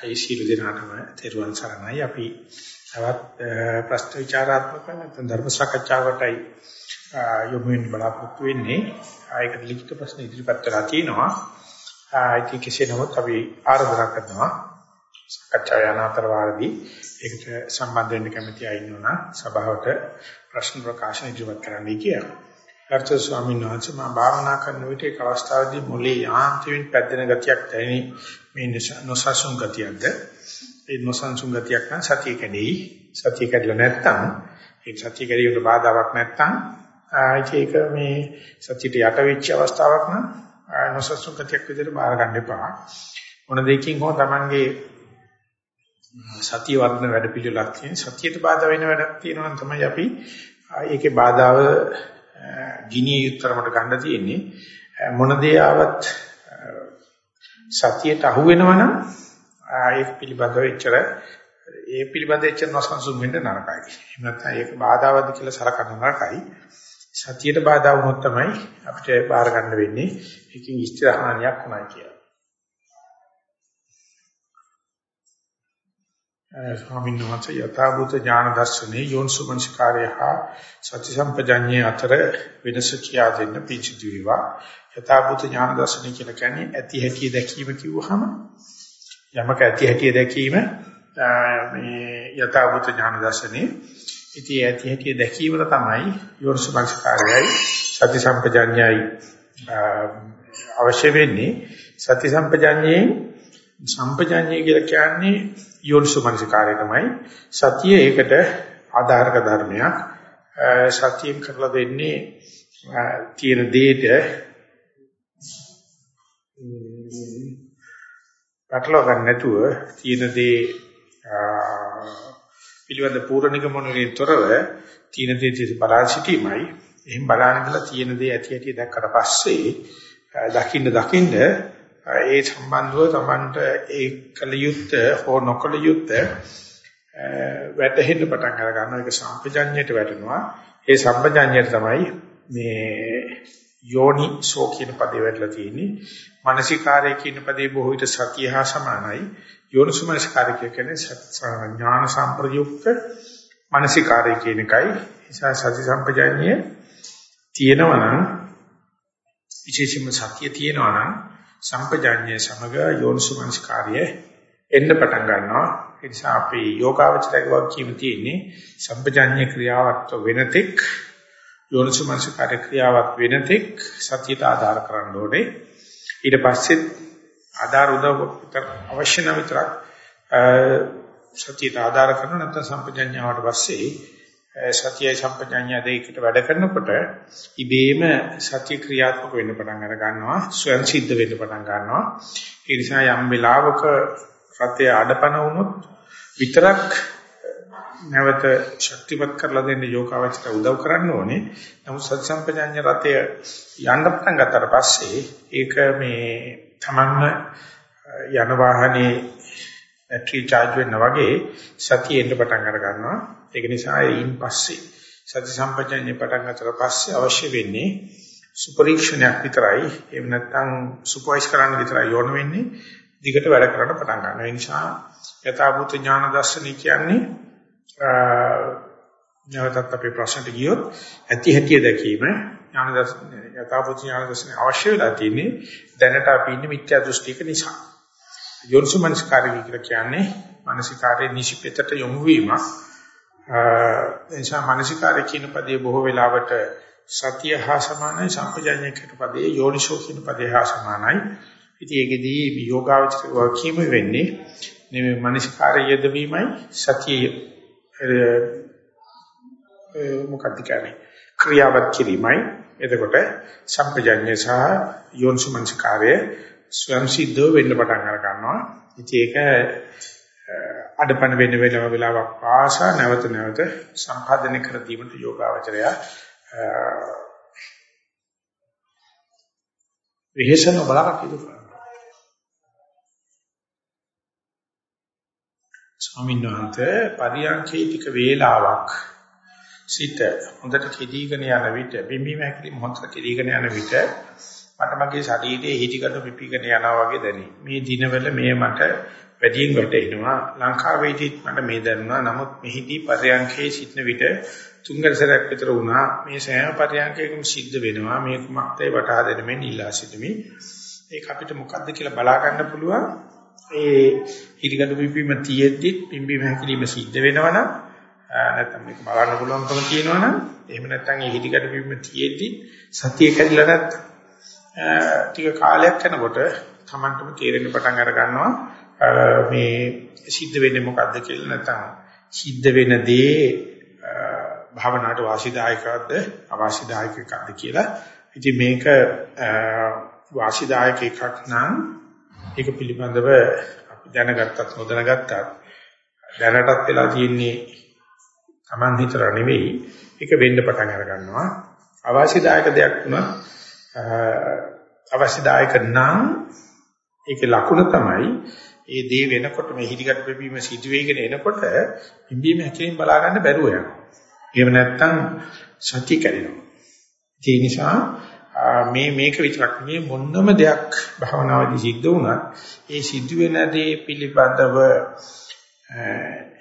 ඒ සීල දිනාටම තෙරුවන් සරණයි. අපි තවත් ප්‍රශ්න විචාරාත්මක නැත්නම් ධර්ම සාකච්ඡාවකටයි යොමු වෙන්න බලාපොරොත්තු වෙන්නේ. ආයක ලිඛිත ප්‍රශ්න ඉදිරිපත් කරලා තිනවා ආයිති කෙසේ නමුත් අපි ආරාධනා කරනවා සාකච්ඡා යන අතර වාරදී ඒකට සම්බන්ධ වෙන්න කැමති අය ඉන්නවා සභාවට ප්‍රශ්න ප්‍රකාශන ඉදිරිපත් කරන්නයි කියලා. ගර්ථ ස්වාමීන් වහන්සේ මා භාවනා කරන විට ඒක අවස්ථාවේදී මොලේ යාන්ත්‍රයෙන් පැද්දෙන ගතියක් දැනෙනි මේ නොසසුන් ගතියක්ද? ඒ නොසන්සුන් ගතියක් නම් සතිය කැඩෙයි. සතිය කැඩලා නැත්තම් ඒ සතිය කැඩීමට බාධාවක් නැත්තම් ඒක මේ සතියට යට වෙච්ච අවස්ථාවක් නම් නොසන්සුන් ගතියක් විදිහට බාර ගන්න එපා. මොන දෙයකින් හෝ Tamange සතිය වර්ධන වැඩ පිළිවෙලක් තියෙන සතියට බාධා වෙන වැඩක් තියෙනවා නම් තමයි අපි ඒකේ බාධාව ගිනිය යුත්තරමට ගන්න තියෙන්නේ මොන දේ ආවත් සතියට අහු වෙනවනම් ඒක පිළිබඳව එච්චර ඒ පිළිබඳව එච්චර නොසන්සුන් වෙන්න නරකයි. එහෙම නැත්නම් ඒක බාධාවද කියලා සලකන්න නරකයි. සතියට බාධා වුණොත් තමයි අපිට බාර ගන්න වෙන්නේ. ඒකෙන් ඉස්තරහානියක් වුණා කියලා. ස්වාමීන් වහන්සේ යථාභූත ඥාන දර්ශනේ යෝනිසුමනස්කාරය හා සති සම්පජඤ්ඤය අතර වෙනස කියා දෙන්න පිංචිතු වේවා. යථාභූත ඥාන දර්ශනේ කියලා කියන්නේ ඇති හැටි දැකීම කිව්වහම යමක ඇති හැටි දැකීම මේ යථාභූත ඥාන දර්ශනේ ඉතින් ඇති හැටි දැකීම තමයි යෝනිසුමනස්කාරයයි සති සම්පජඤ්ඤයයි අවශ්‍ය වෙන්නේ. සති සම්පජඤ්ඤයෙන් සම්පජඤ්ඤය කියලා කියන්නේ යෝනිසෝමනසිකාරය තමයි සතිය ඒකට ආධාරක ධර්මයක්. සතියෙන් කරලා දෙන්නේ තියෙන දෙයට පැටලව ගන්න නැතුව තියෙන දේ පිළිවෙල පූර්ණික මොනකින් තොරව තියෙන දේ බලා සිටීමයි. එහෙන් බලාන ඉඳලා තියෙන දේ ඇති ඇති දැක්කට පස්සේ දකින්න දකින්න ඒ සම්බන්ධව Tamanට ඒ කල යුත්ත හෝ නොකල යුත්ත වැටහෙන්න පටන් අර ගන්නවා ඒක සම්පජඤ්ඤයට වැටෙනවා. ඒ සම්පජඤ්ඤයට තමයි මේ යෝනි සෝ කියන පදේ වැටලා තියෙන්නේ. මානසිකාරය කියන පදේ බොහෝ විට සතිය හා සමානයි. යෝනිසමනසිකාරය කියන්නේ ඥාන සම්ප්‍රයුක්ත මානසිකාරය කියන එකයි. නිසා සති සම්පජඤ්ඤය තියෙනවා නම් විශේෂයෙන්ම සතිය තියෙනවා නම් සම්පජාඤ්ඤය සමග යෝනිසුමනස්කාරය එන්න පටන් ගන්නවා. ඒ නිසා අපි යෝගාවචරයක වගකීම තියෙන්නේ සම්පජාඤ්ඤ ක්‍රියාවක් වෙනතෙක් යෝනිසුමනස්කාරය ක්‍රියාවක් වෙනතෙක් සතියට ආධාර කරන්න ඕනේ. ඊට පස්සේ ආධාර උදව් අවශ්‍ය නම් විතරක් සතියට ආධාර කරන නැත්නම් සම්පජාඤ්ඤාවට පස්සේ සතිය සම්පජඤ්ඤය දෙකට වැඩ කරනකොට ඉබේම සතිය ක්‍රියාත්මක වෙන්න පටන් අර ගන්නවා ස්වයන් සිද්ධ වෙන්න පටන් ගන්නවා. ඒ නිසා යම් වෙලාවක සතිය අඩපණ වුණොත් විතරක් නැවත ශක්තිමත් කරලා දෙන්න යෝගාවචර උදව් කරන්න ඕනේ. නමුත් සති සම්පජඤ්ඤ රතය යන්න පටන් ගත්තට පස්සේ ඒක මේ තමන්ම යන වාහනේ බැටරි charge වෙන්න වගේ සතිය එන්න පටන් අර ගන්නවා. ඒක නිසා ඊයින් පස්සේ සති සම්පජඤ්ඤය පටන් ගන්නතර පස්සේ අවශ්‍ය වෙන්නේ සුපරීක්ෂණයක් විතරයි. එහෙම නැත්නම් සුපර්වයිස් කරන්න විතරයි යොණ වෙන්නේ. දිගට වැඩ කරන්න පටන් ගන්නවා. ඒ නිසා යථාභූත ඥාන දර්ශනය කියන්නේ නැවතත් අපේ ප්‍රශ්නට ගියොත් ඇති හැටිය දැකීම ඥාන දර්ශන යථාභූත ඥාන දර්ශනය අවශ්‍ය වෙලා තියෙන්නේ දැනට අපි ඉන්නේ මිත්‍යා දෘෂ්ටික නිසා. යොන්සුමනස්කාරී කියලා කියන්නේ මානසිකාරයේ නිෂිපෙතට යොමු වීමක්. එනිසා මානසිකාරය කියන පදේ බොහෝ වෙලාවට සතිය හා සමානයි සම්පජාඤ්ඤය කියන පදේ යෝනිසෝ කියන පදේ හා සමානයි. ඉතින් ඒකෙදී යෝගාවචර වකීම වෙන්නේ නෙමෙයි මානසිකාරය යෙදවීමයි සතිය මොකක්ද කියන්නේ ක්‍රියාවත් කිරීමයි. එතකොට සම්පජාඤ්ඤය සහ යෝනිසෝමනසිකාරය ස්වයං සිද්ධව වෙන්න පටන් අර ගන්නවා. ඉතින් ඒක අඩපණ වෙන වෙලාව වෙලාවක් පාසා නැවත නැවත සම්පාදනය කර දීමට යෝගාවචරය විහෙසන බලක් ඉදු කරනවා. ස්වාමීන් වහන්සේ පරියන්කේ ටික වේලාවක් සිට හොඳට කෙදීගෙන යන විට බිම්බීම හැකලි මොහොතට කෙදීගෙන යන විට මට මගේ ශරීරයේ හිටිකට පිපිගෙන යනවා වගේ දැනේ. මේ දිනවල මේ මට වැඩියෙන් වැටෙනවා. ලංකාවේදීත් මට මේ දැනුණා. නමුත් මෙහිදී පරයන්කේ සිටන විට තුන්වර සැරයක් විතර වුණා. මේ සෑම පරයන්කයකම සිද්ධ වෙනවා. මේ කුමක්දයි වටහා දෙන්න මේ නිලා සිටමි. ඒක අපිට මොකද්ද කියලා බලා ගන්න පුළුවන්. ඒ හිටිකට පිපීම තියෙද්දි පිම්බීම හැකිලිම සිද්ධ වෙනවනම් නැත්නම් මේක බලන්න පුළුවන්කම තියෙනවනම් එහෙම නැත්නම් ඒ හිටිකට පිපීම තියෙද්දි සතිය කැඩිලා නැත්නම් ටික කාලයක් යනකොට Tamanටම තේරෙන්න පටන් අර ගන්නවා මේ සිද්ධ වෙන්නේ මොකද්ද කියලා නැත්නම් සිද්ධ වෙන දේ භාවනාවට වාසිදායකවත්ද අවාසිදායක එකක්ද කියලා. ඉතින් මේක වාසිදායක එකක් නම් ඒක පිළිබඳව අපි දැනගත්තත් නොදැනගත්තත් දැනටත් වෙලා තියෙන්නේ Taman හිතර නෙවෙයි ඒක වෙන්න පටන් අර ගන්නවා. අවාසිදායක දෙයක් වුණා අවශ්‍යදායක නම් ඒකේ ලකුණ තමයි ඒ දේ වෙනකොට මේ හිටිකට පෙපීම සිදුවේගෙන එනකොට පිම්බීම හැකලින් බලා ගන්න බැරුව යනවා. එහෙම නැත්නම් සත්‍ය කැඩෙනවා. ඒ නිසා මේ මේක විතරක් නෙවෙයි මොන්නම දෙයක් භවනාවේදී සිද්ධ වුණත් ඒ සිදුවෙන දේ පිළිබඳව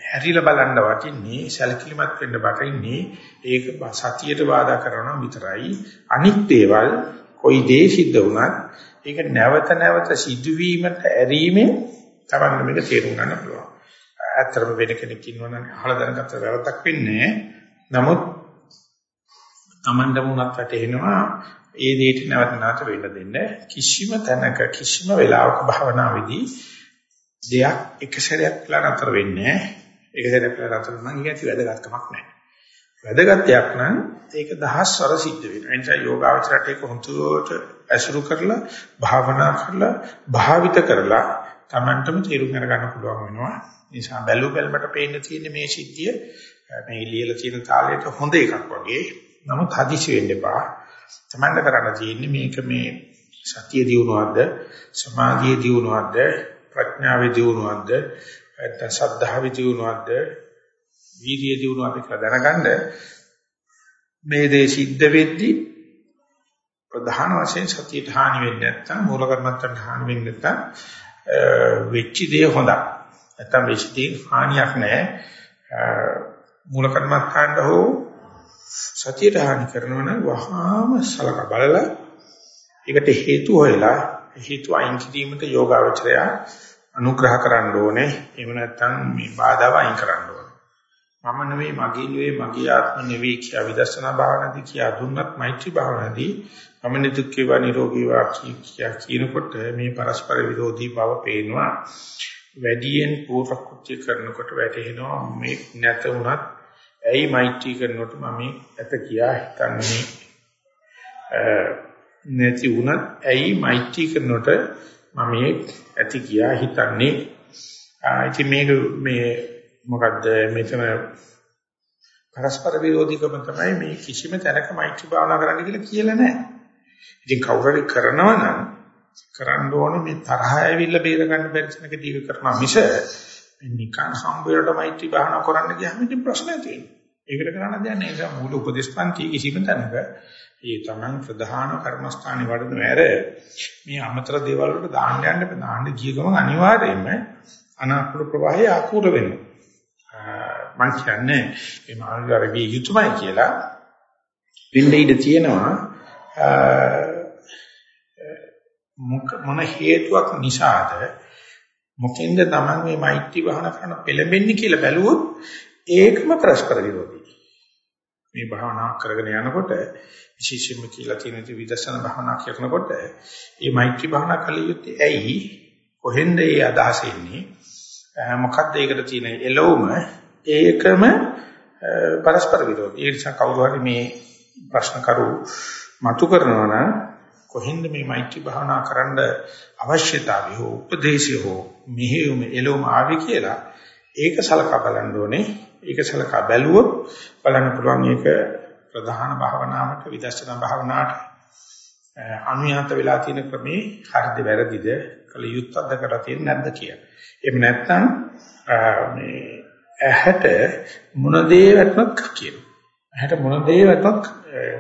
හැරිලා බලන්න වටින්නේ සැලකිලිමත් වෙන්න වටින්නේ ඒක සතියට බාධා කරනවා විතරයි අනිත් දේවල් කොයි දේ සිද්ධ වුණත් ඒක නැවත නැවත සිදුවීමට ඇරීමෙන් තමයි මේක තේරුම් ගන්න පුළුවන්. ඇත්තටම වෙන කෙනෙක් ඉන්නවනම් අහලා දැනගත්ත වැරද්දක් වෙන්නේ නමුත් Tamandම උනත් වැටෙනවා ඒ දෙයට නැවත නැවත වෙන්න දෙන්න කිසිම තැනක කිසිම වෙලාවක භාවනාවේදී දෙයක් එක සැරයක් කියලා නතර වෙන්නේ නැහැ. එක සැරයක් කියලා නතර නම් ඒක ඇති වැදගත්කමක් නැහැ. වැදගත් දෙයක් නම් ඒක දහස්වර සිද්ධ වෙනවා. ඒ නිසා යෝගාවචරයට ඒක හොඳට ඇසුරු කරලා භාවනා කරලා භාවිත කරලා Tamanටම තේරුම් ගන්න පුළුවන් වෙනවා. නිසා බැලු බැලමට පේන්න තියෙන මේ සිද්ධිය මේ ලියලා තියෙන තාලයට හොඳ එකක් වගේ. නමුත් හදිසි වෙන්න එපා. Tamanට කරන්න තියෙන්නේ මේක මේ සතිය දියුණුවක්ද සමාධිය දියුණුවක්ද ප්‍රඥාවේ දියුණුවක්ද නැත්නම් සද්ධාවේ දියුණුවක්ද වීර්යය දිනුවාද කියලා දැනගන්න මේ දේ සිද්ධ වෙද්දී ප්‍රධාන වශයෙන් සතියට හානි වෙන්නේ නැත්නම් මූල කර්මත්තන්ට හානි වෙන්නේ නැත්නම් වෙච්ච දේ හොඳයි. නැත්නම් වෙච්ච දේ හානියක් නැහැ. මූල කර්මත්තන්ට හෝ සතියට හානි කරනවා නම් වහාම සලක බලලා ඒකට හේතු හොයලා හේතු අයින් කිරීමට යෝගාවචරය අනුග්‍රහ කරන්න ඕනේ. එහෙම නැත්නම් මේ බාධාව අයින් කරන්න ඕනේ. මම නෙවෙයි මගේ නෙවෙයි මගේ ආත්ම නෙවෙයි කියලා විදර්ශනා භාවනාදී කියා දුන්නත් මෛත්‍රී භාවනාදී මම නිදුක්කේ වා නිරෝගී වා කියා කියනකොට මේ පරස්පර විරෝධී බව පේනවා. වැඩියෙන් පූර්ව කෘත්‍ය කරනකොට වැටහෙනවා මේ නැත උනත් ඇයි මෛත්‍රී කරනකොට මම ඇත කියා හිතන්නේ. නැති උනත් ඇයි මෛත්‍රී කරනකොට මම ඇති කියා හිතන්නේ. ඉතින් මේක මේ මොකද්ද? මෙතන පරස්පර විරෝධීකම තමයි මේ කිසිම තැනක මෛත්‍රී භාවනා කරන්න කියලා කියලා නැහැ. ඉතින් කවුරු හරි කරනවා නම් කරන්න ඕනේ මේ තරහ ඇවිල්ලා බේර ගන්න බැරි තැනකදී ඒක කරනවා මිස නිකන් සම්බේරට මෛත්‍රී භාවනා කරන්න ගියාම ඉතින් ප්‍රශ්නයක් තියෙනවා. ඒකට කරන්න දෙයක් නැහැ. ඒක මූල උපදේශපන්ති කිසිම තැනක ඒ තමන් ප්‍රධාන කර්මස්ථානේ වඩන ඇර මේ අමතර දේවල් වලට දාන්න යන්න දාන්න ගිය ගමන් අනිවාර්යයෙන්ම අනාකූල ප්‍රවාහය ආකූල වෙනවා. මම කියන්නේ මේ මානසිකාර විය යුතුමයි කියලා වෙන්න ඉඩ තියෙනවා මොන හේතුවක් නිසාද මොකෙන්ද Taman මේ මෛත්‍රී භාවනා කරන පෙළඹෙන්නේ කියලා බැලුවොත් ඒකම ප්‍රස්පර විරෝධී. මේ භාවනා කරගෙන යනකොට විශේෂයෙන්ම කියලා තියෙන විදර්ශනා භාවනා කරනකොට මේ මෛත්‍රී භාවනා කළ යුත්තේ ඇයි? කොහෙන්ද මේ අදහස එන්නේ? මොකක්ද ඒකට තියෙන එළවුම? ඒකම පරස්පර විරෝධී. ඒ නිසා කවුරු හරි මේ ප්‍රශ්න කරු මතු කරනවා නම් කොහින්ද මේ මෛත්‍රී භාවනා කරන්න අවශ්‍යතාවය හෝ උපදේශය හෝ මෙහෙයුම එළවුම ආවේ කියලා ඒක සලකා බලන්න ඕනේ. ඒක සලකා බැලුවොත් බලන්න පුළුවන් ඒක ප්‍රධාන භාවනාවට විදර්ශනා භාවනාවට අනුයත වෙලා තියෙන ක්‍රමේ හරිද වැරදිද කල යුත්තක්ද කරලා තියෙන්නේ නැද්ද කියලා. එහෙම නැත්නම් මේ ඇහැට මොන දේ වැටුණත් කියනවා. ඇහැට මොන දේ වැටුණත්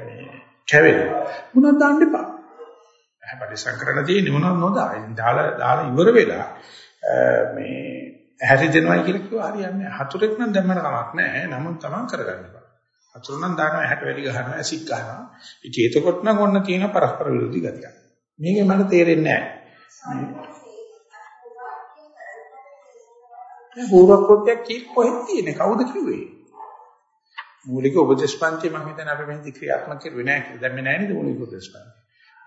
මේ කැවෙනවා. මොනවද දාන්න එපා. පරිසම් කරන්න තියෙන්නේ මොනවද නොදා. දාලා දාලා ඉවර වෙලා මේ හැරි දෙනවා කියලා කිව්වා හරියන්නේ. හතුරෙක් නම් දැම්මම කමක් නැහැ. නමුත් තමන් කරගන්න බෑ. හතුරු නම් දානවා හැට වැඩි ගහනවා ඇසිඩ් ගහනවා. ඉතින් එතකොට නම් ඔන්න තියෙන පරස්පර විරෝධී ගතියක්. මේකේ මට තේරෙන්නේ නැහැ. පූර්වක්‍ෘත්‍යයක් කී කොහෙද තියෙන්නේ? කවුද කිව්වේ? මූලික උපදේශපන්ති මම හිතන්නේ අපි මෙහෙදි ක්‍රියාත්මක කරුවේ නැහැ කියලා. දැන් මේ නැහැ නේද මූලික උපදේශපන්ති?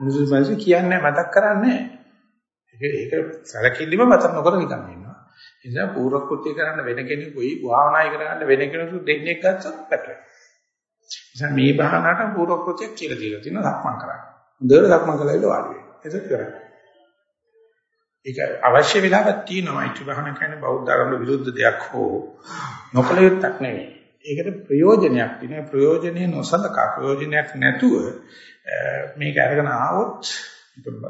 මූලික උපදේශපන්ති කියන්නේ මතක් කරන්නේ ඒක ඒක සැලකිලිම මතක් නොකර නිකන් ඉන්නවා. ඒ නිසා පූර්වක්‍ෘත්‍ය කරන්න වෙන කෙනෙකුයි භාවනායි කරන්න වෙන කෙනෙකු දෙන්නෙක් ගත්තොත් පැටලෙනවා. නිසා මේ භාවනාවට පූර්වක්‍ෘත්‍ය කියලා දීලා තියෙනවා සක්මන් කරන්න. හොඳට සක්මන් කළා ඉල වාඩි වෙන්න. ඒක කරන්නේ. ඒක අවශ්‍ය වෙලාවක් තියෙනවා. ඒක භාවනා කියන්නේ බෞද්ධ ආගමට විරුද්ධ දෙයක් හෝ නොකල යුත්තක් නෙවෙයි. ඒකට ප්‍රයෝජනයක් තියෙනවා. ප්‍රයෝජනේ නොසලකා ප්‍රයෝජනයක් නැතුව මේක අරගෙන ආවොත්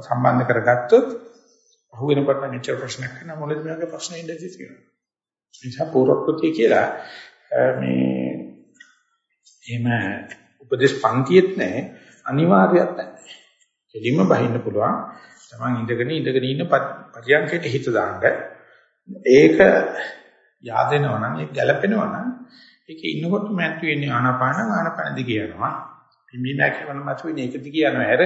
සම්බන්ධ කරගත්තොත් අහු වෙනකොට මෙච්චර ප්‍රශ්නයක් කරන මොළද මේකේ ප්‍රශ්න ඉඳී තියෙනවා. ඒ නිසා පූර්වක්‍ෘතිය කියලා මේ එහෙම උපදේශ පන්තියෙත් නැහැ අනිවාර්යයක් නැහැ. කෙලින්ම බහින්න පුළුවන්. Taman ඉඳගෙන ඉඳගෙන ඉන්න පරියන්කයට හිත දාන්න. ඒක yaadෙනවා නම් ඒක ගැළපෙනවා නම් ඒක ඉන්නකොට මැට්ටු වෙන්නේ ආනාපාන ආනාපාන දිග යනවා. පිම්බීමක් කරන මතුවෙන එක දිග යනවා. ඇර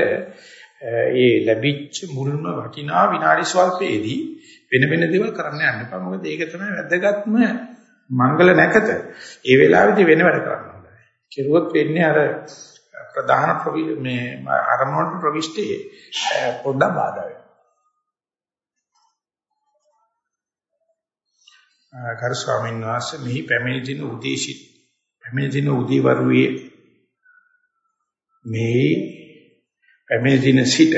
ඒ ලැබිච්ච මුල්ම වටිනා විනාඩි ස්වල්පයේදී වෙන වෙන දේවල් කරන්න යන්න එපා. මොකද ඒක තමයි වැදගත්ම මංගල නැකත. ඒ වෙලාවේදී වෙන වැඩ කරන්න හොඳයි. කෙරුවොත් වෙන්නේ අර ප්‍රධාන මේ අරමුණට ප්‍රවිෂ්ටි පොඩ්ඩක් බාධා වෙනවා. කර ස්වාමීන් වහන්සේ මෙහි පැමිණි දින උදේශි පැමිණි දින උදේවරුේ මේ පැමිණි දින සිට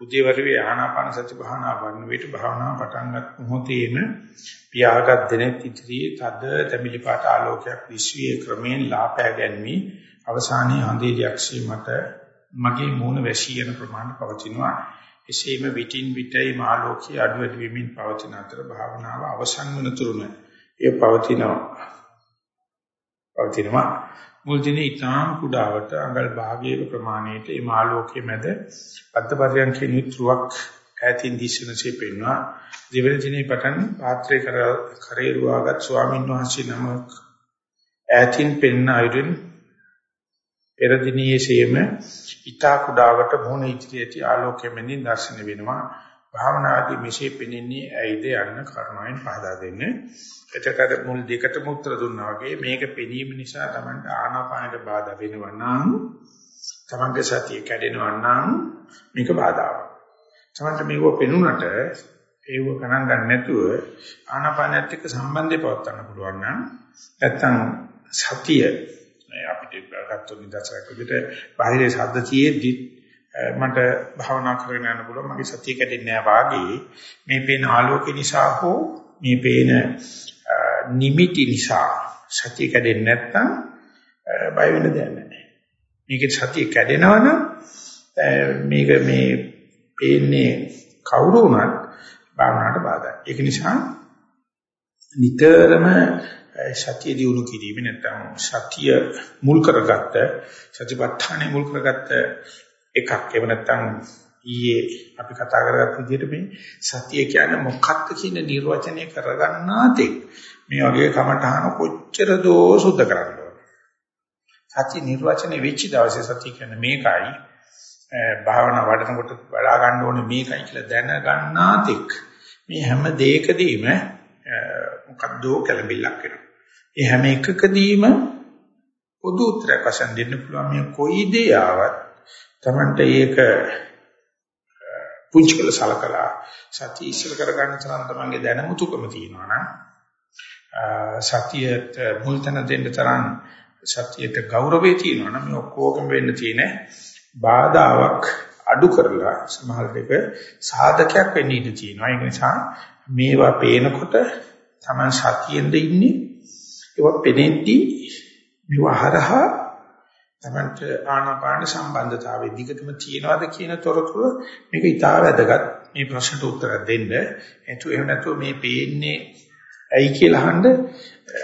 උදේවරුේ ආනාපාන සති භාවනා වන්න විට භාවනා පටන්ගත් මොහොතේම පියාගත් දෙනෙත් ඉදිරියේ තද තැඹිලි පාට ආලෝකයක් විශ්වීය ක්‍රමයෙන් ලාපෑ ගැන්වි. අවසානයේ අන්දේලියක්ෂී මට මගේ මූණ වැසී යන ප්‍රමාණය පවතිනවා. එසේම විටින් විටයි මාලෝකී අඩු වැඩි වෙමින් පවතින අතර භාවනාව අවසන් වන තුරුම ඒ පවතිනවා. පවතිනවා. මුල් දිනේ ඊටාම් කුඩාවට අඟල් භාගයක ප්‍රමාණයට ඒ මාලෝකයේ මැද අත්පර්යන්කේ නිත්‍රුවක් ඈතින් දිශනසේ පෙන්වා. දෙවන දිනේ පටන් පාත්‍රේ කර කරේරුවාගත් ස්වාමීන් වහන්සේ නමක් ඈතින් පෙන්න අයුරින් පෙර දිනයේසේම ඊතා කුඩාවට මොහොන ඉදිරියට ආලෝකයෙන් මෙනින් දැర్శන වෙනවා භාවනාදී මෙසේ පෙනෙන්නේ ඇයිද යන්න කරුණාවෙන් පහදා දෙන්න. එතකොට මුල් දෙකට මුත්‍ර දුන්නා වගේ මේක පෙනීම නිසා Tamanට ආනාපානයට බාධා වෙනවා නම් Tamanගේ සතිය කැඩෙනවා නම් මේක බාධාවක්. Tamanට මේක පෙනුනට ඒව ගණන් ගන්න නැතුව ආනාපානයත් එක්ක සම්බන්ධය පවත්වන්න පුළුවන් නම් නැත්තම් සතිය අපිට ගත්තොත් නිදර්ශනයක් විදිහට බාහිර ශබ්ද තියෙද්දි මට භාවනා කරගෙන යන්න පුළුවන් මගේ සතිය කැඩෙන්නේ නැහැ වාගේ මේ පේන ආලෝකය නිසා හෝ මේ පේන නිමිටි නිසා සතිය කැඩෙන්නේ නැත්නම් බය වෙන්න දෙයක් නැහැ. මේකේ සතිය කැඩෙනවනම් මේක මේ පේන්නේ කවුරු වුණත් භාවනාවට බාධායි. ඒක නිසා නිතරම සතිය දිනු කිරීම නැත්නම් සතිය මුල් කරගත්ත සතිපට්ඨානෙ මුල් කරගත්ත එකක්. එහෙම නැත්නම් ඊයේ අපි කතා කරගත්ත විදිහට මේ සතිය කියන්නේ මොකක්ද කියන නිර්වචනය කරගන්නාතේ මේ වගේ කමඨහන කොච්චර දෝ සුද්ධ කරන්න සතිය නිර්වචනය වෙච්ච දවසේ සතිය කියන්නේ මේකයි. භාවනා වඩනකොට වඩා ගන්න ඕනේ මේකයි කියලා දැනගන්නාතෙක් මේ හැම දෙයකදීම මොකද්දෝ කලබිල්ලක් වෙනවා. ඒ හැම එකකදීම පොදු උත්තරයක් වශයෙන් දෙන්න පුළුවන්. මේ කොයි දේ ආවත් Tamante ඒක පුංචි කළ සලකලා සතිය ඉස්සර කරගන්න තරම් තමන්ගේ දැනුමුතුකම තියෙනවා නම් සතියට මුල් තැන දෙන්න තරම් සතියට ගෞරවය තියෙනවා නම් මේ ඔක්කොගම වෙන්න තියෙන බාධාවක් අඩු කරලා සමහර දෙක සාධකයක් වෙන්න ඉඩ තියෙනවා. ඒ නිසා මේවා පේනකොට Taman සතියෙන්ද ඉන්නේ ඒක පෙනෙද්දී විවහරහා තමන්ට ආනාපාන සම්බන්ධතාවයේ දිගටම තියනවාද කියන තොරතුරු මේක ඉතා වැදගත්. මේ ප්‍රශ්නට උත්තර දෙන්න. එතු එහෙම නැතුව මේ පේන්නේ ඇයි කියලා අහන්න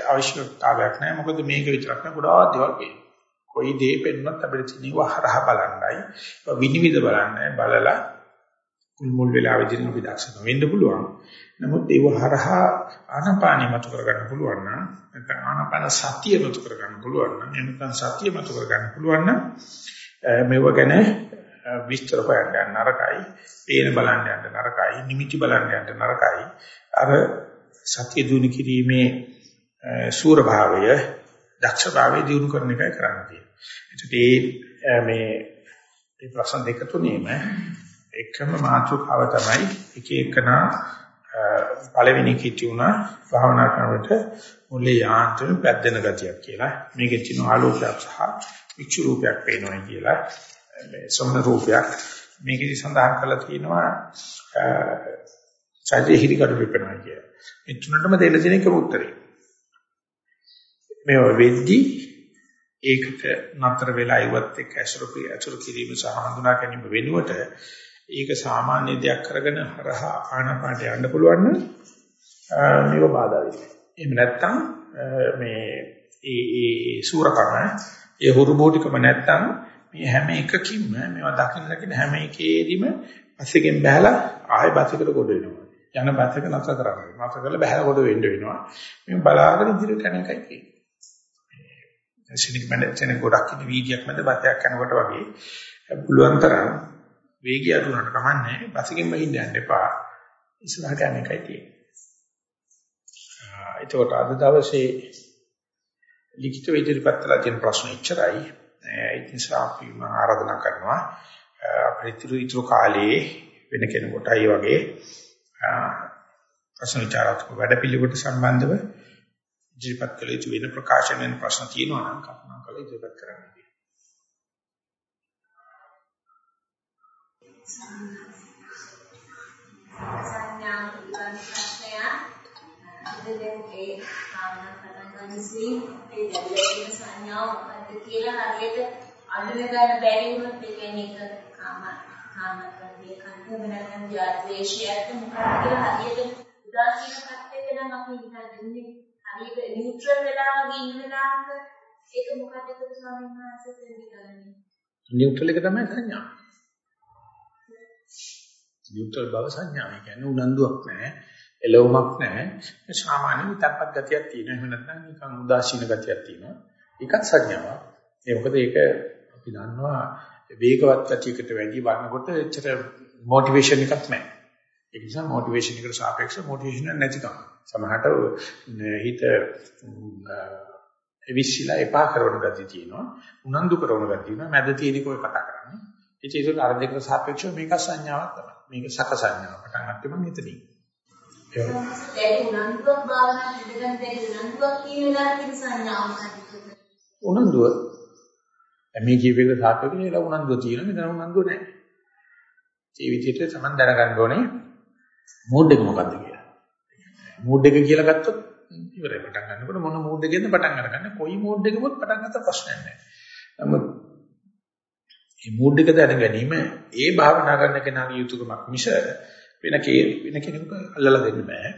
අවශ්‍යතාවයක් නැහැ. මොකද මේක විතරක් නෙවෙයි ගොඩාක් දේවල් පේනවා. කොයි දේ පෙන්වත් අපිට තියෙනවා හරහා බලන්නයි. විනිවිද බලන්නයි බලලා කුල් මුල් වෙලා විදිහින් අපි දක්ෂ වෙන්න පුළුවන්. නමුත් ඒව හරහා ආනාපානිය මතු කරගන්න පුළුවන් නම් නැත්නම් ආනාපාන සතිය මතු කරගන්න පුළුවන් නම් එනකන් සතිය මතු කරගන්න පුළුවන් නම් මේව ගැන විස්තර හොයන්න නරකයි, පේන බලන්න යන්න නරකයි, නිමිති බලන්න යන්න නරකයි. අර සතිය දුනු කිරීමේ සූර භාවය, දක්ෂ භාවය දිනු කරන එකයි කරන්න තියෙන්නේ. ඒකට මේ මේ ප්‍රශ්න දෙක තුනේම එකම මාතෘකාව තමයි එක එකනා පළවෙනි කිටි උනා භාවනා කරනකොට මුලේ යාන්ත්‍රණ පැද්දෙන ගතියක් කියලා. මේකේ තියෙන ආලෝකයක් සහ විචු රූපයක් පේනවා කියලා. මේ සමන රූපයක් මේකෙදි සඳහන් කරලා තියෙනවා සාජේ හිරිකඩ පිපෙනවා කියලා. මේ තුනටම දෙන්න තියෙන එකම උත්තරේ. මේ වෙද්දි ඒකට නතර වෙලා ඉවත් එක්ක ඇසුරු ඇසුරු කිරීම සහ හඳුනා ගැනීම වෙනුවට ඒක සාමාන්‍ය දෙයක් කරගෙන හරහා ආනාපානට යන්න පුළුවන් නම් මේක බාධා වෙන්නේ. එහෙම නැත්නම් මේ ඒ ඒ සූරකම ඒ හුරුබෝටිකම නැත්නම් මේ හැම එකකින්ම මේවා දකින්න දකින්න හැම එකේදීම පස්සෙකින් බහැලා ආයෙ බසකට කොට වෙනවා. යන බසක නැස කරන්නේ. නැස කරලා බහැලා කොට වෙන්න වෙනවා. මේ බලාගෙන ඉදිරියට යන එකයි තියෙන්නේ. සිනික් මැඩෙන් ගොඩක් ඉන්න වීදියක් මැද බතයක් යනකොට වගේ පුළුවන් තරම් වේගය අඩු වුණාට කමන්නේ බසකින් බහින්න යන්න එපා. ඉස්සරහට යන එකයි තියෙන්නේ. එතකොට අද දවසේ ලිඛිත ඉදිරිපත් කළ තියෙන ප්‍රශ්න ඉච්චරයි. ඒ නිසා අපි මම ආරාධනා කරනවා අපිට ඉතුරු කාලයේ වෙන කෙනෙකුට අය වගේ ප්‍රශ්න විචාරාත්මක වැඩපිළිවෙලට සම්බන්ධව ඉදිරිපත් කළ යුතු වෙන ප්‍රකාශන වෙන ප්‍රශ්න තියෙනවා නම් කල්පනා කරලා ඉදිරිපත් කරන්න. සංඥා පිළිබඳ ප්‍රශ්නය ඉතින් ඒ කාමන පටන් ගන්නසී ඒ දැල්ලේ සංඥාව මොකද්ද කියලා හරියට අඳුන ගන්න බැරි වුණොත් ඒ කියන්නේ ඒක කාම කාම කරන්නේ කන්දම නැත්නම් ද්වේෂයත් මොකක්ද කියලා හරියට උදාසීන පැත්තේ නම් අපි හිතන්නේ හරියට නියුට්‍රල් වෙලා වගේ ඉන්න වෙලාවක ඒක මොකක්ද කියලා ස්වාමීන් වහන්සේ දෙන්නේ නියුට්‍රල් එක තමයි සංඥා. නියුට්‍රල් බව සංඥා. ඒ කියන්නේ උනන්දුවක් නැහැ. එළවුමක් නැහැ. මේ සාමාන්‍ය විතරපත් ගතියක් තියෙනවා. එහෙම නැත්නම් නිකන් උදාසීන ගතියක් තියෙනවා. ඒකත් සංඥාවක්. ඒ මොකද ඒක අපි දන්නවා වේගවත් ගතියකට වැඩි වන්නකොට එච්චර මොටිවේෂන් එකක් නැහැ. ඒ නිසා මොටිවේෂන් එකට සාපේක්ෂව මොටිවේෂන් නැතිකම. සමහරට හිත එවිසිලා එපා කරන ගතිය තියෙනවා. උනන්දු කරන ගතිය තියෙනවා. මැද තියෙන කොයි කතා කරන්නේ. ඒක අර දෙකට සාපේක්ෂව මේක සංඥාවක් තමයි. මේක සක සංඥාව. පටන් ගත්තේ මම එතනින්. ඒක උනන්දුවක් භාවනා ඉදගෙන දෙයි උනන්දුවක් කියන වෙලාවට තියෙන සංඥාව මොකක්ද? උනන්දුව මේ ජීවිතේ සාපේක්ෂව නේද උනන්දුව තියෙන මෙතන උනන්දුව නැහැ. ඒ විදිහට තමයි දැනගන්න ඕනේ මූඩ් එක මොකද්ද කියලා. මූඩ් එක කියලා ගත්තොත් ඉවරයි පටන් ගන්නකොට මොන මූඩ් එකෙන්ද පටන් අරගන්නේ කොයි මූඩ් එකෙමුත් පටන් ගත්ත ප්‍රශ්නයක් නැහැ. නමුත් මේ මූඩ් එක දැන ගැනීම ඒ භාවනා කරන කෙනාගේ යුතුයකමක් මිස වෙන වෙන කෙනෙකුට අල්ලලා දෙන්න බෑ.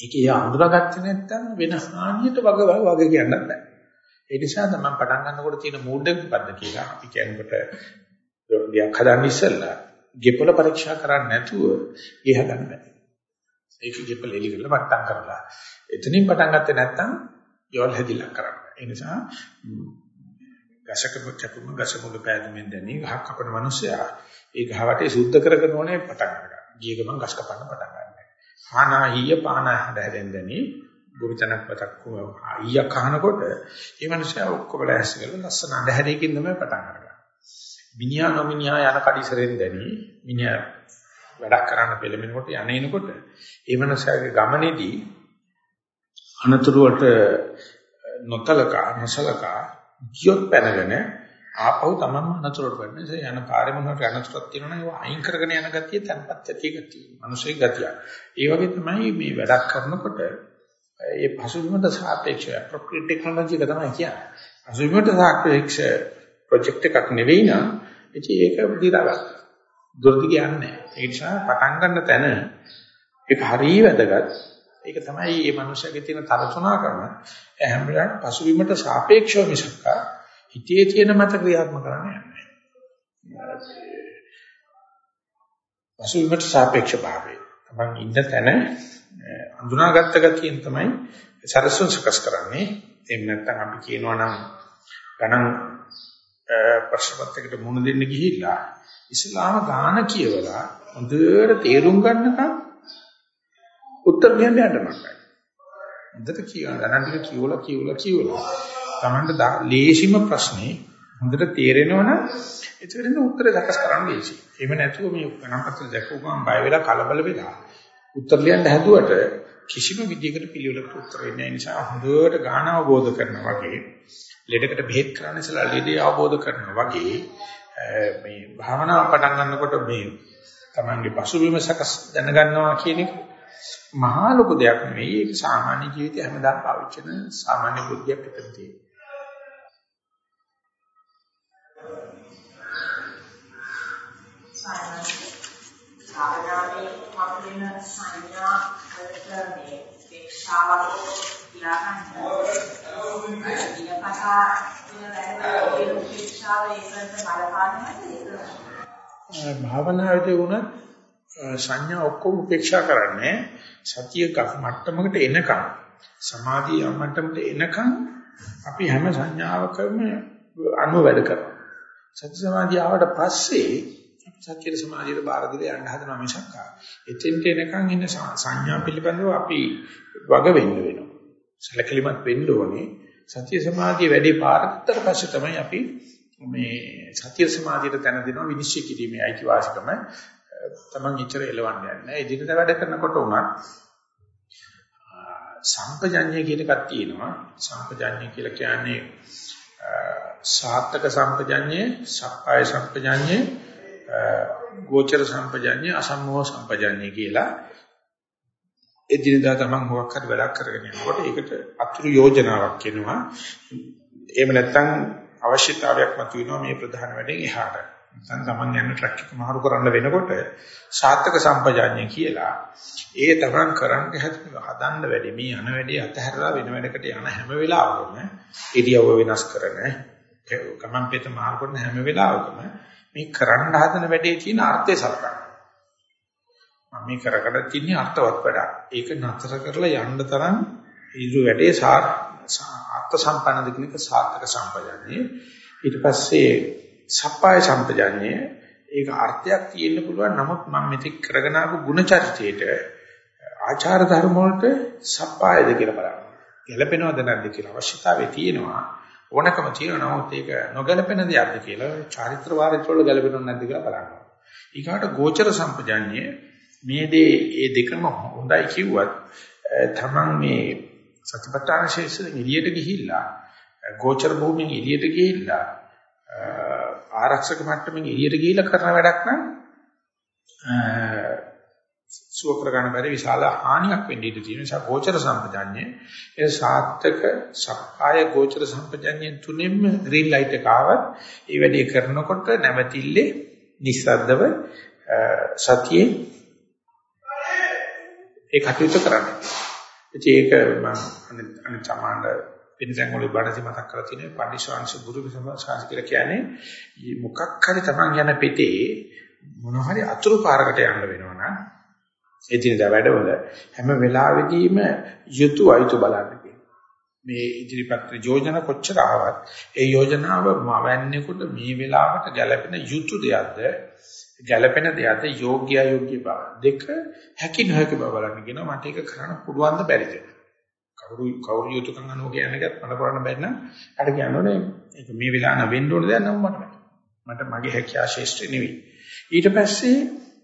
ඒක යා අඳුරගත්තේ නැත්නම් වෙන හානියට වග වග කියන්නත් බෑ. ඒ නිසා තමයි පටන් ගන්නකොට තියෙන මූඩ් එක මොකද්ද කියලා අපි කියනකොට දෙයක් හදන්න ඉස්සෙල්ලා ගෙපල පරීක්ෂා කරන්නේ නැතුව ගේ හදන්න බෑ. ඒක ගෙපල එලි කරලා පටන් කරලා එතනින් පටන් ගත්තේ නැත්නම් යෝල් හැදිලා කරන්න. ඒ නිසා ගසක කැපුම ගස මුල පෑදෙමින් දැනි ගහක් කපන මිනිසයා ඒ ගහ වටේ සුද්ධ කරගෙන ඕනේ පටන් ගන්න. ගිය ගමන් ගස් කපන්න පටන් ගන්නවා. හානාහිය පානා හැදෙන්දනි ගොවිතැනක් පතක් ඊය කහනකොට මේ මිනිසයා ඔක්කොම ලෑස්ති කරලා ලස්සන අඳුරේකින් තමයි පටන් අරගන්නේ. මිනිහා නොමිනිහා යන කඩිසරෙන් දැනි මිනිහා වැඩක් කරන්න පෙළඹෙනකොට යන්නේනකොට ඒ මිනිසයාගේ ගමනේදී අනතුරු වලට නොතලකා නොසලකා ගියොත් පැනගෙන ආපහු තමන්ම අනතුරට වෙන්නේ. ඒ යන පාරේ මොනවට අනතුරක් තියෙනවනේ ඒවා අයින් කරගෙන යන ගතිය තැන්පත් ඇති ගතිය. මිනිස්සේ ගතිය. ඒ වගේ තමයි මේ වැඩක් කරනකොට ඒ පසුබිමට සාපේක්ෂව appropriate technology එක තමයි කියන්නේ. පසුබිමට සාපේක්ෂ ප්‍රොජෙක්ට් එකක් නෙවෙයි නම් ඉතින් ඒක දිරාගන්න. දුරදි කියන්නේ. ඒ නිසා පටන් ගන්න තැන ඒක හරිය වැදගත්. ඒක තමයි මේ මනුස්සයාගේ තියෙන තරතුණා කරන හැම වෙලාවෙම පසුබිමට සාපේක්ෂව මිසක් හිතේ තියෙන මත ක්‍රියාත්මක කරන්නේ නැහැ. පසුබිමට සාපේක්ෂ භාවය. තමන් ඉන්න තැන අඳුනාගත්ත ගතියෙන් තමයි සරසුන් සකස් කරන්නේ. එහෙම නැත්නම් අපි කියනවා නම් ගණන් ප්‍රශ්නපත්‍රයකට මුහුණ දෙන්න ගිහිල්ලා ඉස්ලාම ගාන කියවලා හොඳට තේරුම් ගන්නකම් උත්තර දෙන්න යන්න මඟයි. හොඳට කියනවා ගණන් ටික කියවලා කියවලා කියවලා Tamanට ලේසිම ප්‍රශ්නේ හොඳට තේරෙනවනම් ඒකෙන් උත්තර සකස් කරන්න ලේසි. එහෙම නැතුව මේ ගණන් පත්‍ර දැක්වුවම බය වෙලා කලබල වෙලා උත්තර ලියන්න හැදුවට කිසිම විදියකට පිළිවෙලකට උත්තර වෙන්නේ නැහැ. නිසා හොඳට ගාන අවබෝධ කරනවා වගේ ලෙඩකට බෙහෙත් කරන්න ඉස්සලා ලෙඩේ අවබෝධ කරනවා වගේ මේ භාවනාව පටන් ගන්නකොට මේ තමන්ගේ පසුබිම සකස් දැනගන්නවා කියන එක මහා ලොකු දෙයක් නෙවෙයි. ඒක සාමාන්‍ය ජීවිතේ හැමදාම පාවිච්චි කරන සාමාන්‍ය බුද්ධියක් විතර තියෙනවා. භාවනාවේ මම සංඥා වලට මේ ශික්ෂාවක් කියලා ගන්න. ඉනකසා වෙන ශික්ෂාව ඒකට බලපානවද භාවනාවේදී වුණත් සංඥා ඔක්කොම උපේක්ෂා කරන්නේ සතිය මට්ටමකට එනකම් සමාධිය මට්ටමට එනකම් අපි හැම සංඥාවකම අනුව වැඩ කරනවා. සති සමාධිය ආවට පස්සේ සත්‍ය සමාධියට බාර දීලා යන්න හදනවා මිසක් එතෙන්ට එනකන් ඉන්න සංඥා පිළිබඳව අපි වග වෙන්න වෙනවා. සැලකිලිමත් වෙන්න ඕනේ. සත්‍ය සමාධිය වැඩි පාරකට පස්සේ තමයි අපි මේ සත්‍ය සමාධියට තැන දෙනවා විනිශ්චය කිරීමේ අයිතිවාසිකම තමන් ඉතර එලවන්න යන්නේ. එදිනෙදා වැඩ කරනකොට උනත් සම්පජඤ්ඤය කියන එකක් තියෙනවා. සම්පජඤ්ඤය කියලා කියන්නේ සාත්තක සම්පජඤ්ඤය, සප්පාය සම්පජඤ්ඤය ගෝචර සම්පජඤ්ඤය අසම්මෝහ සම්පජඤ්ඤය කියලා එදිනදා තමන් මොකක් හරි වැඩක් කරගෙන යනකොට ඒකට අතුරු යෝජනාවක් කියනවා. එහෙම නැත්නම් අවශ්‍යතාවයක් මතුවෙනවා මේ ප්‍රධාන වැඩෙන් එහාට. නැත්නම් තමන් යන ට්‍රක් එක මාරු කරන්න වෙනකොට සාර්ථක සම්පජාඤ්ඤය කියලා ඒ තමන් කරන්න හදන්න වැඩි මේ යන වැඩි අතහැරලා වෙන වැඩකට යන හැම වෙලාවකම ඉරියව්ව වෙනස් කරන ගමන් පිට මාරු කරන හැම වෙලාවකම මේ කරන්න හදන වැඩේ තියෙන අර්ථය සලකන්න. මම මේ කරකට තියෙන අර්ථවත් වැඩක්. ඒක නතර කරලා යන්න තරම් ඉරු වැඩේ අර්ථ සම්පන්නද කියන එක සාර්ථක සම්පජාන්නේ. ඊට පස්සේ සප්පාය සම්පජාන්නේ ඒක අර්ථයක් තියෙන්න පුළුවන්. නමුත් මම මෙතෙක් කරගෙන ආපු ಗುಣ චරිතයේට ආචාර ධර්ම වලට සප්පායද කියලා බලන්න. ගැළපෙනවද නැද්ද කියලා අවශ්‍යතාවය තියෙනවා. ඕනකම තියෙනවා නමුත් ඒක නොගැලපෙන දෙයක්ද කියලා චාරිත්‍ර වාරිත්‍ර වල ගැලපෙනවද නැද්ද කියලා බලන්න. ඊකට ගෝචර සම්පජාඤ්ඤය මේ දේ ඒ දෙකම හොඳයි කිව්වත් තමන් මේ සතිපට්ඨාන ශේෂයෙන් එළියට ගිහිල්ලා ගෝචර භූමියෙන් එළියට ගිහිල්ලා ආරක්ෂක මට්ටමින් එළියට ගිහිල්ලා කරන වැඩක් නම් සුව කරගන්න බැරි විශාල හානියක් වෙන්න ඉඩ තියෙන නිසා ගෝචර සම්පජඤ්ඤය ඒ සාත්තක සප්පාය ගෝචර සම්පජඤ්ඤයෙන් තුනෙන්ම ග්‍රීන් ලයිට් එක ආවත් ඒ වැඩේ කරනකොට නැවතිල්ලේ නිස්සද්දව සතියේ ඒ කටයුතු කරන්න. ඒක මම අනිත් සමාන පින්සන් වල බඩසි මතක් කරලා තියෙනවා. පඬිස්වාංශ ගුරු විසමසාංශ කියලා කියන්නේ මොකක් හරි තමන් යන පෙතේ මොන හරි අතුරු පාරකට යන්න වෙනවනම් එදිනදා වැඩවල හැම වෙලාවෙදීම යුතු අයුතු බලන්න මේ ඉදිරිපත් යෝජනා කොච්චර ආවත් ඒ යෝජනාව මවන්නේකොට මේ වෙලාවට ගැළපෙන යුතු දෙයක්ද? ගැළපෙන දෙයක්ද? යෝග්‍ය අයෝග්‍ය බව. දෙක හැකි නොහැකි බව බලන්න කියනවා මට ඒක කරන්න පුළුවන් ද බැරිද? කවුරු කවුරු යුතුයකම් අනුව කියන එකත් මට කරන්න බැරි නම් අර කියනෝනේ ඒක මේ වෙලාව නම් වෙන්න ඕන දෙයක් නම් මට මට මගේ හැකියාව ශේෂ්ඨ නෙවෙයි ඊට පස්සේ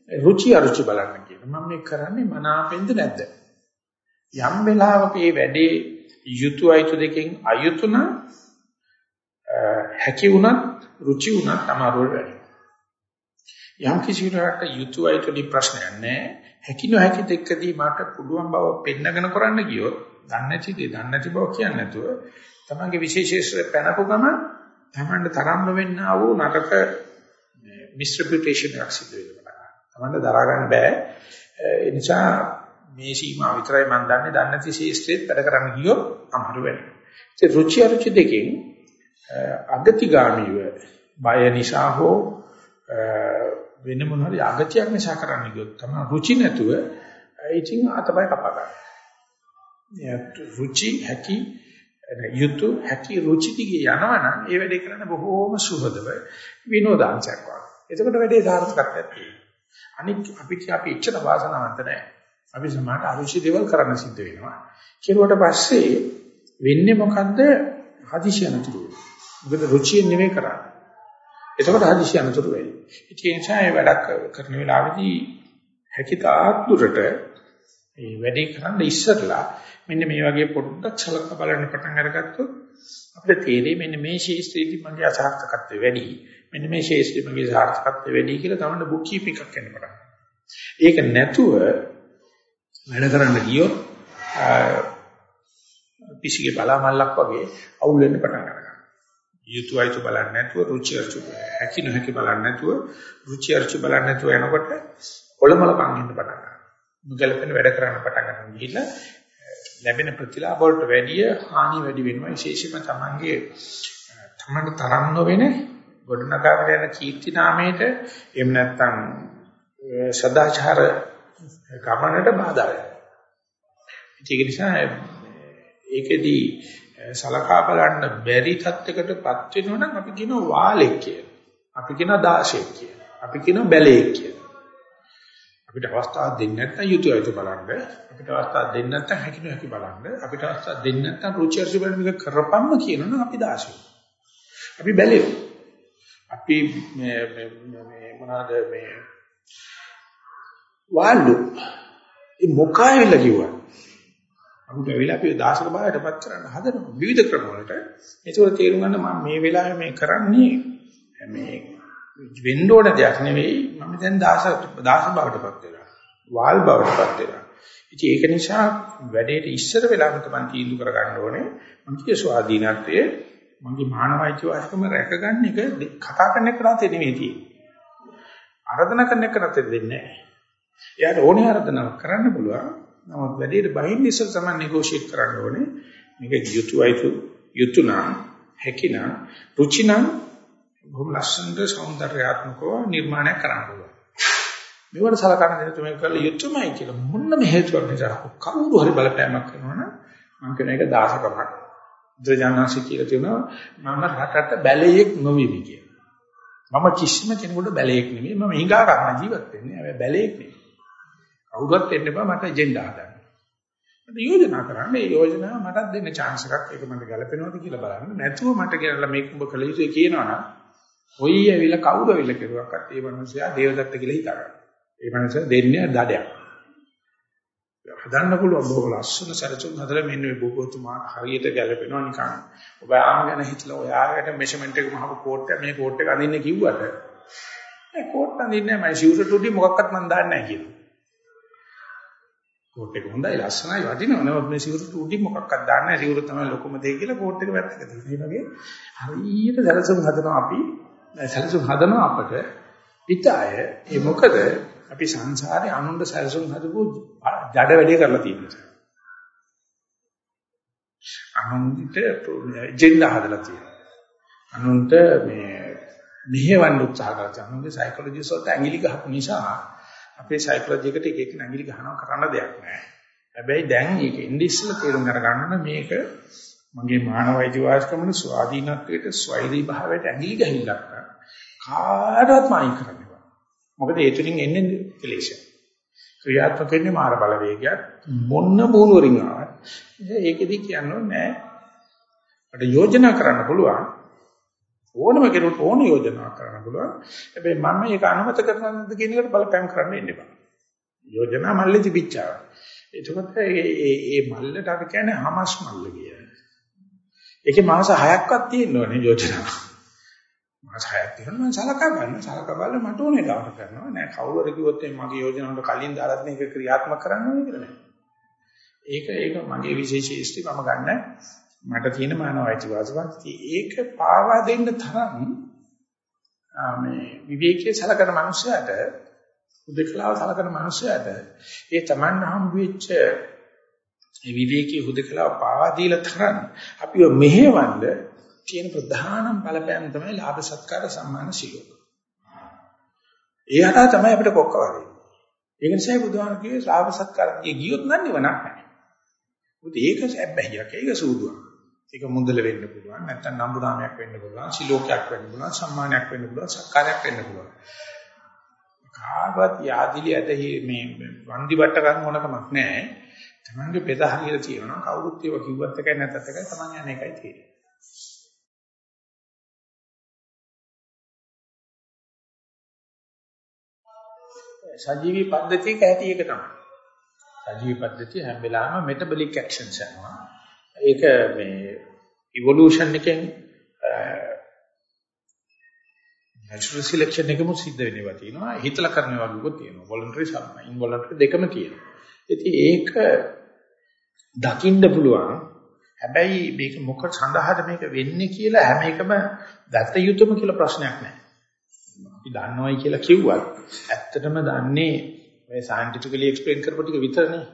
රුචි අරුචි බලන්න කියනවා. මම මේ කරන්නේ මනාපෙන්ද නැද්ද? යම් වෙලාවක මේ වැඩේ යුතු අයුතු දෙකෙන් අයුතු නම් හැකි වුණත් රුචි වුණත් අමාරු වෙයි. යම් කිසි කෙනෙකුට යුතු අයුතු දි ප්‍රශ්නයක් නැහැ. හැකි නොහැකි දෙකදී මට පුළුවන් බව පෙන්නගෙන කරන්න ගියොත් දන්නේ නැති දේ දන්නේ නැති බව කියන්නේ නැතුව තමන්ගේ විශේෂීස්ත්‍ර පැනපු ගම තමන්ට තරම් නොවෙන්නා වූ නරක මිස්රිපියුටේෂන් එකක් සිදු වෙනවා. තමන්ට දරා ගන්න බෑ. ඒ නිසා මේ සීමා විතරයි මම දන්නේ. දන්නේ නැති ශේෂ්ත්‍රෙත් වැඩ කරන්න ගියොත් අමාරු වෙනවා. ඒ රුචි අරුචි දෙකෙන් අගතිගාමීව බය නිසා හෝ වෙන මොන හරි අගතියක් නිසා කරන්න ගියොත් තමයි රුචි නැතුව ඉතින් අතපය කපා ගන්න. රුචි හැකි යුතු හැකි රුචි දිගේ යනවනම් ඒ වැඩේ කරන්න බොහෝම සුහදව විනෝදාංශයක් වගේ. එතකොට වැඩේ සාර්ථකත්වයක් තියෙනවා. අනිත් අපි අපි ඉච්ඡන වාසනාවන්ත නැහැ. අපි සමාජ අරුචි දේවල් කරන්න සිද්ධ වෙනවා. කෙරුවට පස්සේ වෙන්නේ මොකද්ද? හදිසි අනතුරු. මොකද රුචියෙන් නෙමෙයි කරන්නේ. එතකොට හදිසි අනතුරු වෙයි. ඒ නිසා මේ වැඩක් කරන වෙලාවේදී හැකිතාක් දුරට මේ වැඩේ කරන්න ඉස්සරලා මෙන්න මේ වගේ පොඩ්ඩක් සලකා බලන්න පටන් අරගත්තොත් අපිට තේරෙයි මෙන්න මේ ශේෂ්ත්‍රයේදී මගේ අසාර්ථකත්වය වැඩි. මෙන්න මේ ශේෂ්ත්‍රයේ මගේ සාර්ථකත්වය වැඩි කියලා තමයි බුක් කීප් එකක් වෙන්න පටන් ඒක නැතුව වැඩ කරන්න ගියොත් පිසිගේ බලා මල්ලක් වගේ අවුල් වෙන්න පටන් ගන්නවා. යුතුයයිතු බලන්නේ නැතුව රුචි අරුචි හැකි නොහැකි බලන්නේ නැතුව රුචි අරුචි බලන්නේ නැතුව යනකොට ඔලමල කන් ඉන්න පටන් ගන්නවා. මුගලපෙන වැඩ කරන්න පටන් ගන්නවා. ගිහිල්ලා ලැබෙන ප්‍රතිලාභ වලට වැඩිය හානි වැඩි වෙනවා. විශේෂයෙන්ම තමන්ගේ තමන්ට තරම් නොවන ගොඩනගාගෙන යන කීර්ති නාමයට එහෙම නැත්නම් සදාචාර ගමනට බාධා වෙනවා. ඒක නිසා ඒකෙදී සලකා බලන්න බැරි තත්යකටපත් වෙනවනම් අපි කියනවා වාලෙක් කියලා. අපි කියනවා දාශෙක් කියලා. අපි කියනවා බැලේක් කියලා. අපිට අවස්ථාවක් දෙන්නේ නැත්නම් යුතුයයිතු බලන්න. අපිට අවස්ථාවක් දෙන්නේ නැත්නම් හැකිනු හැකි බලන්න. අපිට අවස්ථාවක් දෙන්නේ නැත්නම් රුචි අරුචි බලන්න මේක කරපම්ම කියනවනම් අපි දාශෙක්. අපි බැලේ. අපි මේ මේ මොනවාද මේ වාල්ලු. ඒ මොකාවිල කිව්වා. අපිට වෙලා අපි දාසක භාවයටපත් කරන්න හදනවා විවිධ ක්‍රම වලට. ඒකෝර තේරුම් ගන්න මම මේ වෙලාවේ මේ කරන්නේ මේ වෙන්න ඕන දෙයක් නෙවෙයි මම දැන් දාස දාස භාවයටපත් වෙනවා. වාල් භාවයටපත් වෙනවා. ඉතින් ඒක නිසා වැඩේට ඉස්සර වෙලාවක තමයි තීන්දුව කරගන්න ඕනේ. මගේ ස්වාධීනත්වයේ මගේ මානවයික වාසිකම රැකගන්න එක කතා කරන එක රාතේ නෙවෙයි තියෙන්නේ. ආරාධනා කරන එක රාතේ දෙන්නේ නැහැ. එයාට ඕනේ ආරාධනාවක් කරන්න පුළුවන්. නමුත් වැඩේට බහින්න ඉස්සෙල් තමයි නෙගෝෂিয়েට් කරන්න ඕනේ. මේක යුතුයයිතු යුතුයනා හැකිනා රුචිනා බොහොම ලස්සනට సౌందర్యාත්මකව නිර්මාණය කරන්න පුළුවන්. මෙවට සලකන දේ තමයි කරලා යුතුයමයි කියලා මොනම හේතුවක් නිසා කවුරු හරි බලපෑමක් කරනවනම් මම කියන එක දාසකමක්. ද්‍රජානාසි කියලා තියෙනවා මම රටට බැලෙයක් නොවිමි කියලා. මම කිසිම කෙනෙකුට බැලෙයක් නෙමෙයි මම ඊගා කරන ජීවත් වෙන්නේ. හැබැයි බැලෙයක් නෙමෙයි. කවුරුත් එන්න එපා මට එජෙන්ඩා හදන්න. මට යෝජනා කරන්න මේ යෝජනාව මටත් දෙන්න chance එකක් ඒක මට ගැලපෙනවද කියලා බලන්න. නැතුව මට ගැලලා මේක ඔබ කළ යුතුයි කියනවනම් කොයි ඇවිල්ලා කවුරු ඇවිල්ලා කෙරුවක්වත් ඒ මනුස්සයා දේවදත්ත කියලා හිතාගන්න. ඒ මනුස්සයා දෙන්නේ දඩයක්. හදන්න පුළුවන් බොහොම ලස්සන සැලසුම් හදලා මෙන්න මේ බොහෝතුමා හරියට ගැලපෙනවා නිකන්. ඔබ ආම ගැන හිතලා ඔයාලට මෙෂර්මන්ට් එක මහපු කෝට් එක මේ කෝට් එක අඳින්න කිව්වට ඒ කෝට් අඳින්නේ නැහැ මම ෂූට් උඩින් මොකක්වත් මන් දාන්නේ නැහැ කියනවා. කෝට් එක හොඳයි ලස්සනයි වටිනවා නේද මේ සිවුරට උඩින් මොකක්වත් දාන්න නැහැ සිවුර තමයි ලොකුම දේ කියලා කෝට් එක වැත්තක තියෙනවා. මේ වගේ හරියට සැලසුම් හදනවා අපි සැලසුම් හදනවා අපට පිටාය ඒ මොකද අපි සංසාරේ අනුන්ට සැලසුම් හදපු ජඩ වැඩේ කරලා තියෙනවා. අනුන්ට ජෙන්ඩා හදලා තියෙනවා. අනුන්ට මේ මෙහෙවන්න උත්සාහ කරලා අනුන්ගේ සයිකොලොජිස්ට් වලට ඇඟිලි ගහපු නිසා අපේ සයිකොලොජි එකට එක එක නැගිලි ගහනවා කරන්න දෙයක් නැහැ. හැබැයි දැන් ඒක ඉන්නේ ඉස්සෙල්ලා තේරුම් ගන්න මේක මගේ මානවයික වාස්කමන ස්වාධීනත්වයට ස්වෛරී භාවයට ඇඟිලි ගහින්නක් කාටවත් මායින් කරන්න බෑ. මොකද ඒ තුලින් එන්නේ ක්ලේශය. ක්‍රියාත්මක වෙන්නේ මාර බලවේගයක් මොන්න බෝනුවරින් ආවත් ඒකෙදි කියන්නේ නෑ. අපිට යෝජනා කරන්න පුළුවන් ඕනම කෙනෙකුට ඕන යෝජනා කරන්න පුළුවන්. හැබැයි මම මේක අනුමත කරනවද කියන එකට බලපෑම් කරන්න එන්න එපා. යෝජනා මල්ලේ තිබිච්චා. එතකොට මේ මේ මල්ලට අපි කියන්නේ හමස් මල්ල කියලා. ඒකේ මාස 6ක්වත් තියෙනවනේ යෝජනා. මාස 6ක් තියෙනවා මම සලකා ගන්න. සලකා බලලා මට ඕනේ දාට කරනවා. නෑ කවුරු හරි කිව්වොත් මගේ යෝජනාවට කලින් දාලා මේක ක්‍රියාත්මක කරන්න ඕනේ කියලා නෑ. ඒක ඒක මගේ විශේෂීස්ටි මම ගන්න මට තියෙන මානව අයිතිවාසිකම් ඒක පාවා දෙන්න තරම් මේ විවේකයේ සලකන මනුස්සයාට හුදකලාව සලකන මනුස්සයාට ඒ Taman හම් වෙච්ච ඒ විවේකයේ හුදකලාව පාවා දීලා තරම් අපිව මෙහෙවන්න තියෙන ප්‍රධානම බලපෑම තමයි ලාභ සත්කාර සම්මාන සිලෝක. ඒ හරහා තමයි අපිට කොක්ක වගේ. ඒක නිසා බුදුහාම කිව්වේ ශ්‍රාව සත්කාරයේ ගියොත් නම් නිවනක් නැහැ. මොකද ඒක සැබෑහියක් ඒක සූදුවක්. ඒක මුදල වෙන්න පුළුවන් නැත්නම් නම්බුනාමයක් වෙන්න පුළුවන් සිලෝකයක් වෙන්න පුළුවන් සම්මානයක් වෙන්න පුළුවන් සත්කාරයක් වෙන්න පුළුවන්. කාගවත් යාදිලි ඇද මේ වන්දි වට ගන්න ඕනකමක් නැහැ. තමන්ගේ පෙද හරියට තියෙනවා කවුරුත් ඒව කිව්වත් එකයි නැත්ත් එකයි තමන් යන එකයි තියෙන්නේ. සජීවී පද්ධතියක ඇති එක තමයි. සජීවී පද්ධතිය හැම වෙලාවෙම මෙටබොලික් ඇක්ෂන්ස් යනවා. ඒක මේ ඉවොලුෂන් එකෙන් natural selection එකම සිද්ධ වෙනවා තියෙනවා. හිතලා කරන වගේකුත් තියෙනවා. voluntary සහ involuntary දෙකම තියෙනවා. ඉතින් ඒක දකින්න පුළුවන්. හැබැයි මේක මොකක් සඳහාද මේක වෙන්නේ කියලා හැම එකම දත යුතුම කියලා ප්‍රශ්නයක් නැහැ. අපි දන්නවයි කියලා කිව්වත් ඇත්තටම දන්නේ මේ scientifically explain කරපු ටික විතරනේ.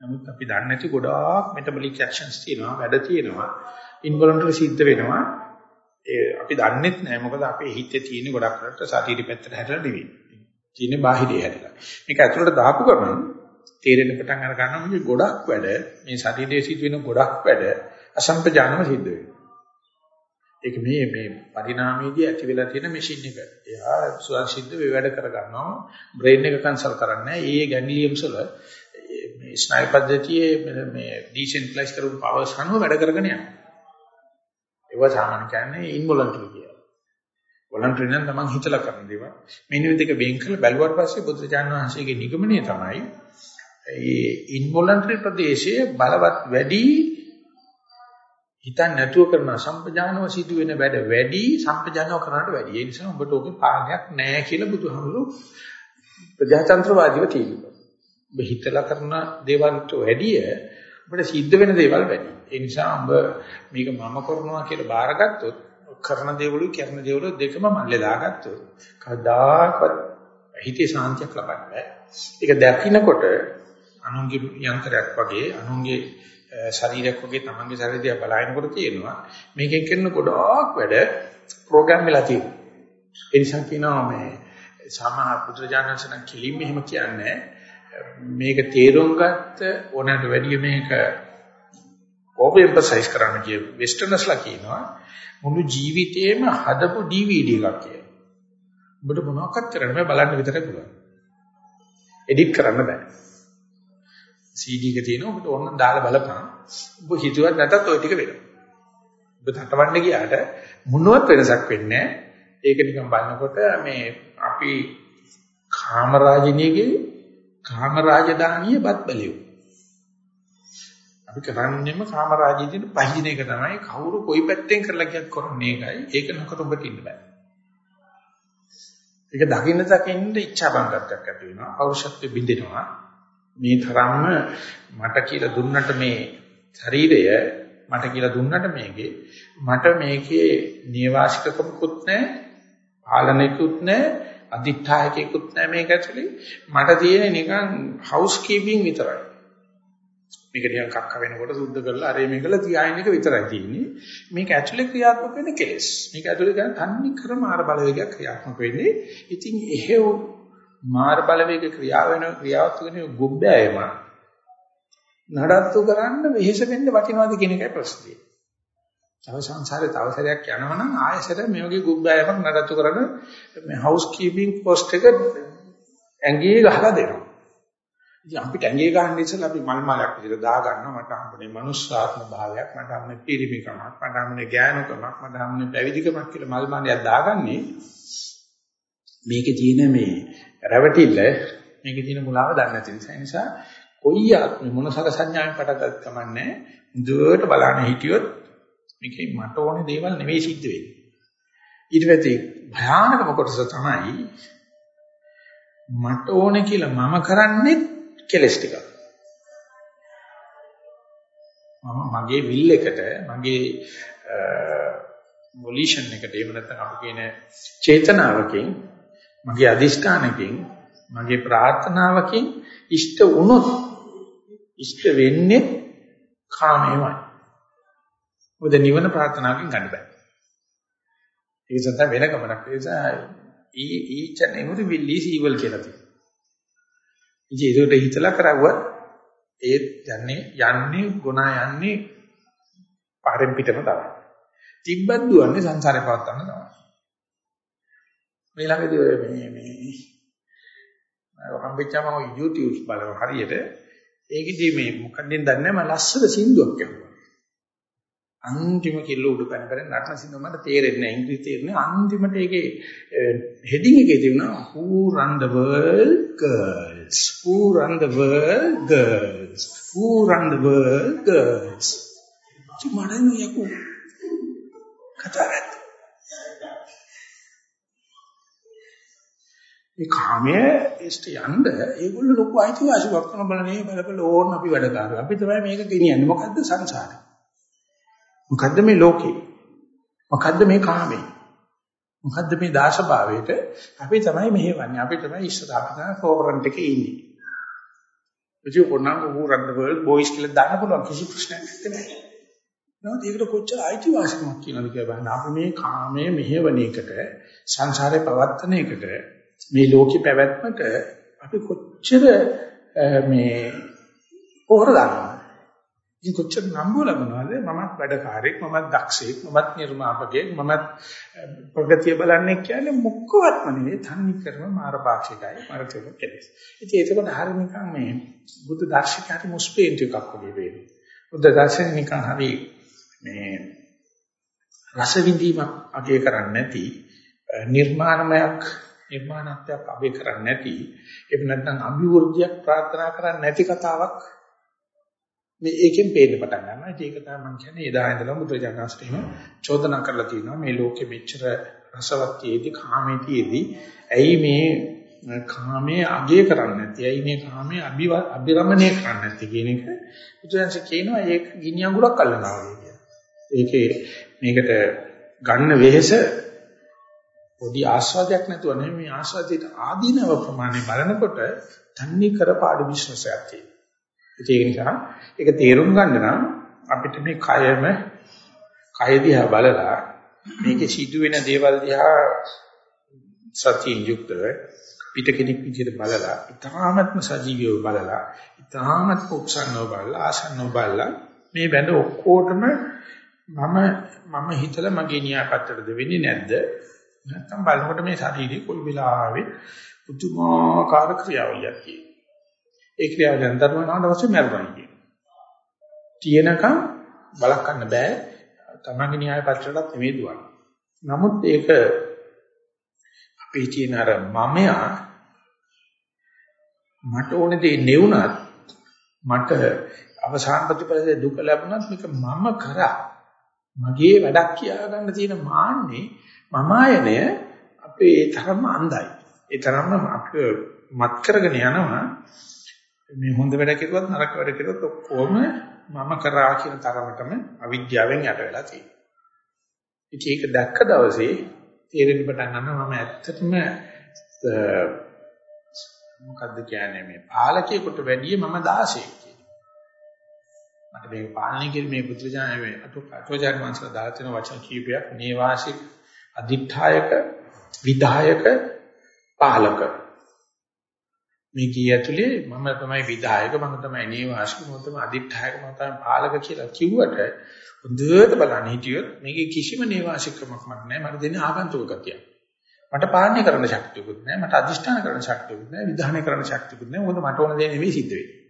නමුත් අපි දන්නේ නැති ගොඩාක් metabolic actions තියෙනවා, වැඩ තියෙනවා. involuntary සිද්ධ වෙනවා. ඒ අපි දන්නේත් නැහැ මොකද අපේ හිතේ තියෙන ගොඩක් කරට සතියේ පැත්තට හැදලා නෙවෙයි. තියෙන්නේ බාහිරේ හැදලා. මේක ඇතුළට දාපු ගමන් තේරෙන පටන් අර ගන්නවා මේ ගොඩක් වැඩ මේ ශරීරයේ සිද්ධ වෙන ගොඩක් වැඩ අසම්පජානම සිද්ධ වෙනවා. ඒක මේ මේ පරිණාමයේදී ඇති වෙලා තියෙන මැෂින් එක. එයා සුවංශිද්ධ වේ වැඩ කර ගන්නවා. බ්‍රේන් එක කන්සල් කරන්නේ. ඒ ගැන්ග්ලියම්ස් වල මේ ස්නායු පද්ධතියේ මේ ඩිසෙන්ට්‍රලයිස් කරපු පවර්ස් අනුව වැඩ කරගෙන යනවා. ඒවා සාමාන්‍ය කියන්නේ ඉන්වොලන්ටරි කියලා. වොලන්ටරි නම් තමන් හිතලා කරන දේවල්. මේ නිවිදක වෙන් කරලා බැලුවාට පස්සේ බුදුචානන් වහන්සේගේ නිගමනය තමයි ඒ ඉන්වොලන්ටරි ප්‍රදේශයේ බලවත් වැඩි හිතන්නේ නැතුව කරන සම්පජානව සිදු වෙන වැඩ වැඩි සම්පජානව කරනට වැඩි. ඒ නිසා ඔබට ඕකේ පාලනයක් නැහැ කියලා බුදුහාමුදුරු ප්‍රජාතන්ත්‍රවාදීව තියෙනවා. ඔබ හිතලා කරන දේවල්ට වැඩිය ඔබට සිද්ධ වෙන දේවල් වැඩි. ඒ නිසා ඔබ මේක මම කරනවා කියලා බාරගත්තොත් කරන දේවලුයි කරන දේවලුයි දෙකම මල්ලේ දාගත්තොත් කවදාකවත් හිතේ සාන්තියක් ලබන්න බෑ. ඒක දැකිනකොට අනුන්ගේ යන්ත්‍රයක් වගේ අනුන්ගේ ශරීරයක් වගේ තමන්ගේ ශරීරය බලනකොට තියෙනවා මේකෙන් කරන ගොඩාක් වැඩ ප්‍රෝග්‍රෑම් වෙලා තියෙනවා. ඒ නිසා කියනවා මේ සමහර පුත්‍රජානසන කිලිම් එහෙම කියන්නේ මේක තේරුම් ගත්ත ඕනෑමට වැඩිය මේක ඕවර් එම්ෆසයිස් කරන්න කිය වෙස්ටර්නස්ලා කියනවා මුළු ජීවිතේම හදපු DVD එකක් කියලා. ඔබට මොනවක්වත් කරන්න බෑ බලන්න විතරයි පුළුවන්. එඩිට් කරන්න බෑ. CD එක තියෙනවා ඔබට ඕන දාලා බලපන්. ඔබ හිතුවත් නැතත් ওই ටික වෙනවා. ඔබ තටවන්න ගියාට මොනවත් වෙනසක් වෙන්නේ නැහැ. ඒක නිකන් බලනකොට මේ අපි කාමරාජිනියගේ කාමරාජධානිය බත් බැලියු. අපි කරන්නේම කාමරාජිනියට පහින එක තමයි කවුරු කොයි පැත්තෙන් කරලා කියත් කරන්නේ ඒකයි. ඒක නොකර ඔබට ඉන්න බෑ. ඒක දකින්න දකින්න ඉච්ඡා බංගත්වයක් ඇති වෙනවා. පෞරුෂත්වෙ බින්දෙනවා. මේ තරම්ම මට කියලා දුන්නට මේ ශරීරය මට කියලා දුන්නට මේකේ මට මේකේ නේවාසිකකමකුත් නැහැ පාලනයකුත් නැහැ අධිඨායකයකුත් නැහැ මේක ඇතුලේ. මට තියෙන නිකන් හවුස් කීපින් විතරයි. මේක නිකන් කක්ක වෙනකොට සුද්ධ කරලා අරේ මේකලා තියාගෙන එක විතරයි තියෙන්නේ. මේක ඇතුලේ ක්‍රියාත්මක වෙන කෙලෙස්. මේක ඇතුලේ දැන් තන්නේ කර මාර බලවේගයක් ක්‍රියාත්මක වෙන්නේ. ඉතින් එහෙව් මාර බලවේග ක්‍රියාව වෙන ක්‍රියාවත් වෙන ගොබ්බෑයම නඩත්තු කරන්න වෙහෙස වෙන්න වටිනවද කියන එකයි ප්‍රශ්නේ. තව සංසාරේ තව සැරයක් යනවනම් ආයෙසර මේ වගේ ගොබ්බෑයමක් නඩත්තු කරන මේ හවුස් කීපින් පොස්ට් එක ඇඟේ ගහලා දෙනවා. ඉතින් අපිට ඇඟේ ගන්න ඉස්සෙල්ලා අපි මල් මාලයක් විදිහට දා ගන්නවා මට හම්බුනේ මනුස්සාත්ම භාවයක් මට හම්බුනේ පිරිමිකමක් මට හම්බුනේ ඥානකමක් මට හම්බුනේ පැවිදිකමක් කියලා මල් මාලයක් දාගන්නේ මේකේ තියෙන මේ රැවටිල්ල. මේකේ තියෙන මුලාව දන්නේ නැති නිසා. ඒ නිසා කොයි ආත්ම මොන සල සංඥාවෙන් පටගත් කමන්නේ දුවට බලන්න හිටියොත් මේකේ මට ඕනේ දේවල් නෙවෙයි සිද්ධ වෙන්නේ. ඊට පස්සේ භයානකම කොටස තමයි මට ඕනේ කියලා මම කරන්නේ කෙලස් ටික. මම මගේ විල් එකට මගේ මොලිෂන් එකට එහෙම නැත්නම් අපි කියන චේතනාවකින් මගේ අදිෂ්ඨානකින් මගේ ප්‍රාර්ථනාවකින් ඉෂ්ට වුණොත් ඉෂ්ට වෙන්නේ කාමයමයි. මොකද නිවන ප්‍රාර්ථනාවකින් ගන්න බෑ. ඒ නිසා වෙන ගමනක් ඒ නිසා each and every will is evil කියලා තියෙනවා. ඉතින් ඒකට හිතලා කරවුවත් ඒ යන්නේ යන්නේ ගුණා යන්නේ පාරෙන් පිටම තමයි. තිබ්බත් දුවන්නේ සංසාරේ පවත්තන්න තමයි. මේ ළඟදී ඔය මේ මේ හම්බෙච්චම YouTube බලන හරියට ඒකෙදි මේ මොකක්ද දන්නේ නැහැ මම ලස්සන සින්දුවක් කියනවා. අන්තිම කිල්ල උඩ පැන පැන නටන සින්දුව මට තේරෙන්නේ නැහැ ඉංග්‍රීසි තේරෙන්නේ අන්තිමට ඒකේ හෙඩින් එකේ තිබුණා who run the world girls? Who run the world girls? Who run the world girls? චි මඩන යකෝ. කතා කරත් මේ කාමයේ ඉස්ට යන්න ඒගොල්ලෝ ලොකු අයිතිවාසිකමක් කරන බලන්නේ බලපල ඕන අපි වැඩ කරනවා. අපි තමයි මේක ගෙනියන්නේ. මොකද්ද සංසාරේ? මොකද්ද මේ ලෝකේ? මොකද්ද මේ කාමේ? මොකද්ද මේ දාශභාවයට අපි තමයි මෙහෙවන්නේ. අපි තමයි ඉස්සරහට ෆෝරන්ට් එකේ ඉන්නේ. ඉතින් කොණන් උරන්න වර්ල්ඩ් බොයිස් කියලා දාන්න පුළුවන් කිසි ප්‍රශ්නයක් නැහැ. නමුත් ඒකට කොච්චර අයිතිවාසිකමක් කියනවද කියලා බලන්න. අපි මේ කාමයේ මෙහෙවන එකට සංසාරේ පවත්තන එකට මේ ලෝකේ පැවැත්මට අපි කොච්චර මේ පොහොර දානවද? ඉතින් කොච්චර නම්බු ලබනවද? මමත් වැඩකාරයෙක්, මමත් දක්ෂයෙක්, මමත් නිර්මාපකයෙක්, මමත් ප්‍රගතිය බලන්නේ කියන්නේ මොකවත්ම නෙවෙයි, තන්නේ කරන මාරපාක්ෂිකයි, මාර්ගයෙන් කෙලෙස්. ඉතින් ඒකවල හරිය නිකන් මේ බුද්ධ දර්ශකයට මුස්පේන්ට් එකක් වගේ වෙන්නේ. බුද්ධ දර්ශන නිකන් හරි මේ රස විඳීමක් අගය කරන්නේ නැති නිර්මාණමයක් නිර්මාණත්වයක් අබේ කරන්නේ නැති එහෙම නැත්නම් අභිවෘද්ධියක් ප්‍රාර්ථනා කරන්නේ නැති කතාවක් මේ ඒකෙන් පේන්න පටන් ගන්නවා. ඒක තමයි මම කියන්නේ එදා ඉඳලා බුදුරජාණන්සේම චෝදනා කරලා තියෙනවා මේ ලෝකෙ මෙච්චර රසවත්යේදී කාමයේදී ඇයි මේ කාමයේ අගය කරන්නේ නැති? ඇයි මේ කාමයේ අභිරමණය කරන්නේ නැති කියන එක බුදුරජාණන්සේ කියනවා ඒක ගිනි අඟුරක් අල්ලනවා වගේ කියලා. ඒකේ මේකට ගන්න වෙහෙස පොඩි ආස්වාදයක් නැතුව නෙමෙයි මේ ආස්වාදයට ආදීනව ප්‍රමාණය බලනකොට තන්නේ කර පාඩු විශ්වාසයක් තියෙනවා. ඒක නිසා ඒක තේරුම් ගන්න නම් අපිට මේ කයම කය දිහා බලලා මේකේ සිදුවෙන දේවල් දිහා සතියින් යුක්තව පිට කෙනෙක් විදිහට බලලා ඉතාමත්ම සජීවීව බලලා ඉතාමත් උත්සන්නව බලලා ආසන්නව බලලා මේ වැඳ ඔක්කොටම මම මම හිතලා මගේ න්‍යායපත්‍රද වෙන්නේ නැද්ද නැත්තම් බලනකොට මේ ශරීරේ කොයි වෙලාවෙ පුදුමාකාර ක්‍රියාවලියක් කියනවා. ඒ ක්‍රියාව දැන් දරුවනාට පස්සේ මැරුණා කියනවා. තියෙනකම් බලකන්න බෑ. තමන්ගේ න්‍යාය පත්‍රයටත් නෙමෙයි දුවන්නේ. නමුත් ඒක අපේ තියෙන අර මමයා මට ඕනේ දේ නෙවුණත් මට අවසාන ප්‍රතිපලයේ දුක ලැබුණත් මේක මම කරා මගේ වැඩක් කියා ගන්න තියෙන මාන්නේ මම ආයනය අපේ ඒ තරම්ම අන්ධයි. ඒ තරම්ම අපිව මත් කරගෙන යනවා. මේ හොඳ වැඩ කෙරුවත් නරක වැඩ කෙරුවත් ඔක්කොම මම කරා කියන තරමටම අවිද්‍යාවෙන් යට වෙලා තියෙනවා. ඉතින් ඒක දැක්ක දවසේ තේරෙන්න පටන් ගන්නවා මම ඇත්තටම මොකද්ද කියන්නේ මේ පාලකයෙකුට වැඩිය මම 16ක් කියලා. මට මේක පාලනය කිරීමේ මේ බුද්ධජානක මේ අටෝචාර්ය මංසලා දාලා තියෙන වචන කීපයක් නේවාසික අදිඨායක විධායක පාලක. මේ කී ඇතුලේ මම තමයි විධායක මම තමයි නේවාසික මම තමයි අදිඨායක මම තමයි පාලක කියලා කිව්වට හොඳට බලන්න හිටියොත් මේකේ කිසිම නේවාසිකමක් මට නැහැ. මට දෙන්නේ ආගන්තුක ගතියක්. මට පාලනය කරන්න ශක්තියකුත් නැහැ. මට අදිෂ්ඨාන කරන්න ශක්තියකුත් නැහැ. විධානය කරන්න ශක්තියකුත් නැහැ. මොකද මට ඕන දේ නෙවෙයි සිද්ධ වෙන්නේ.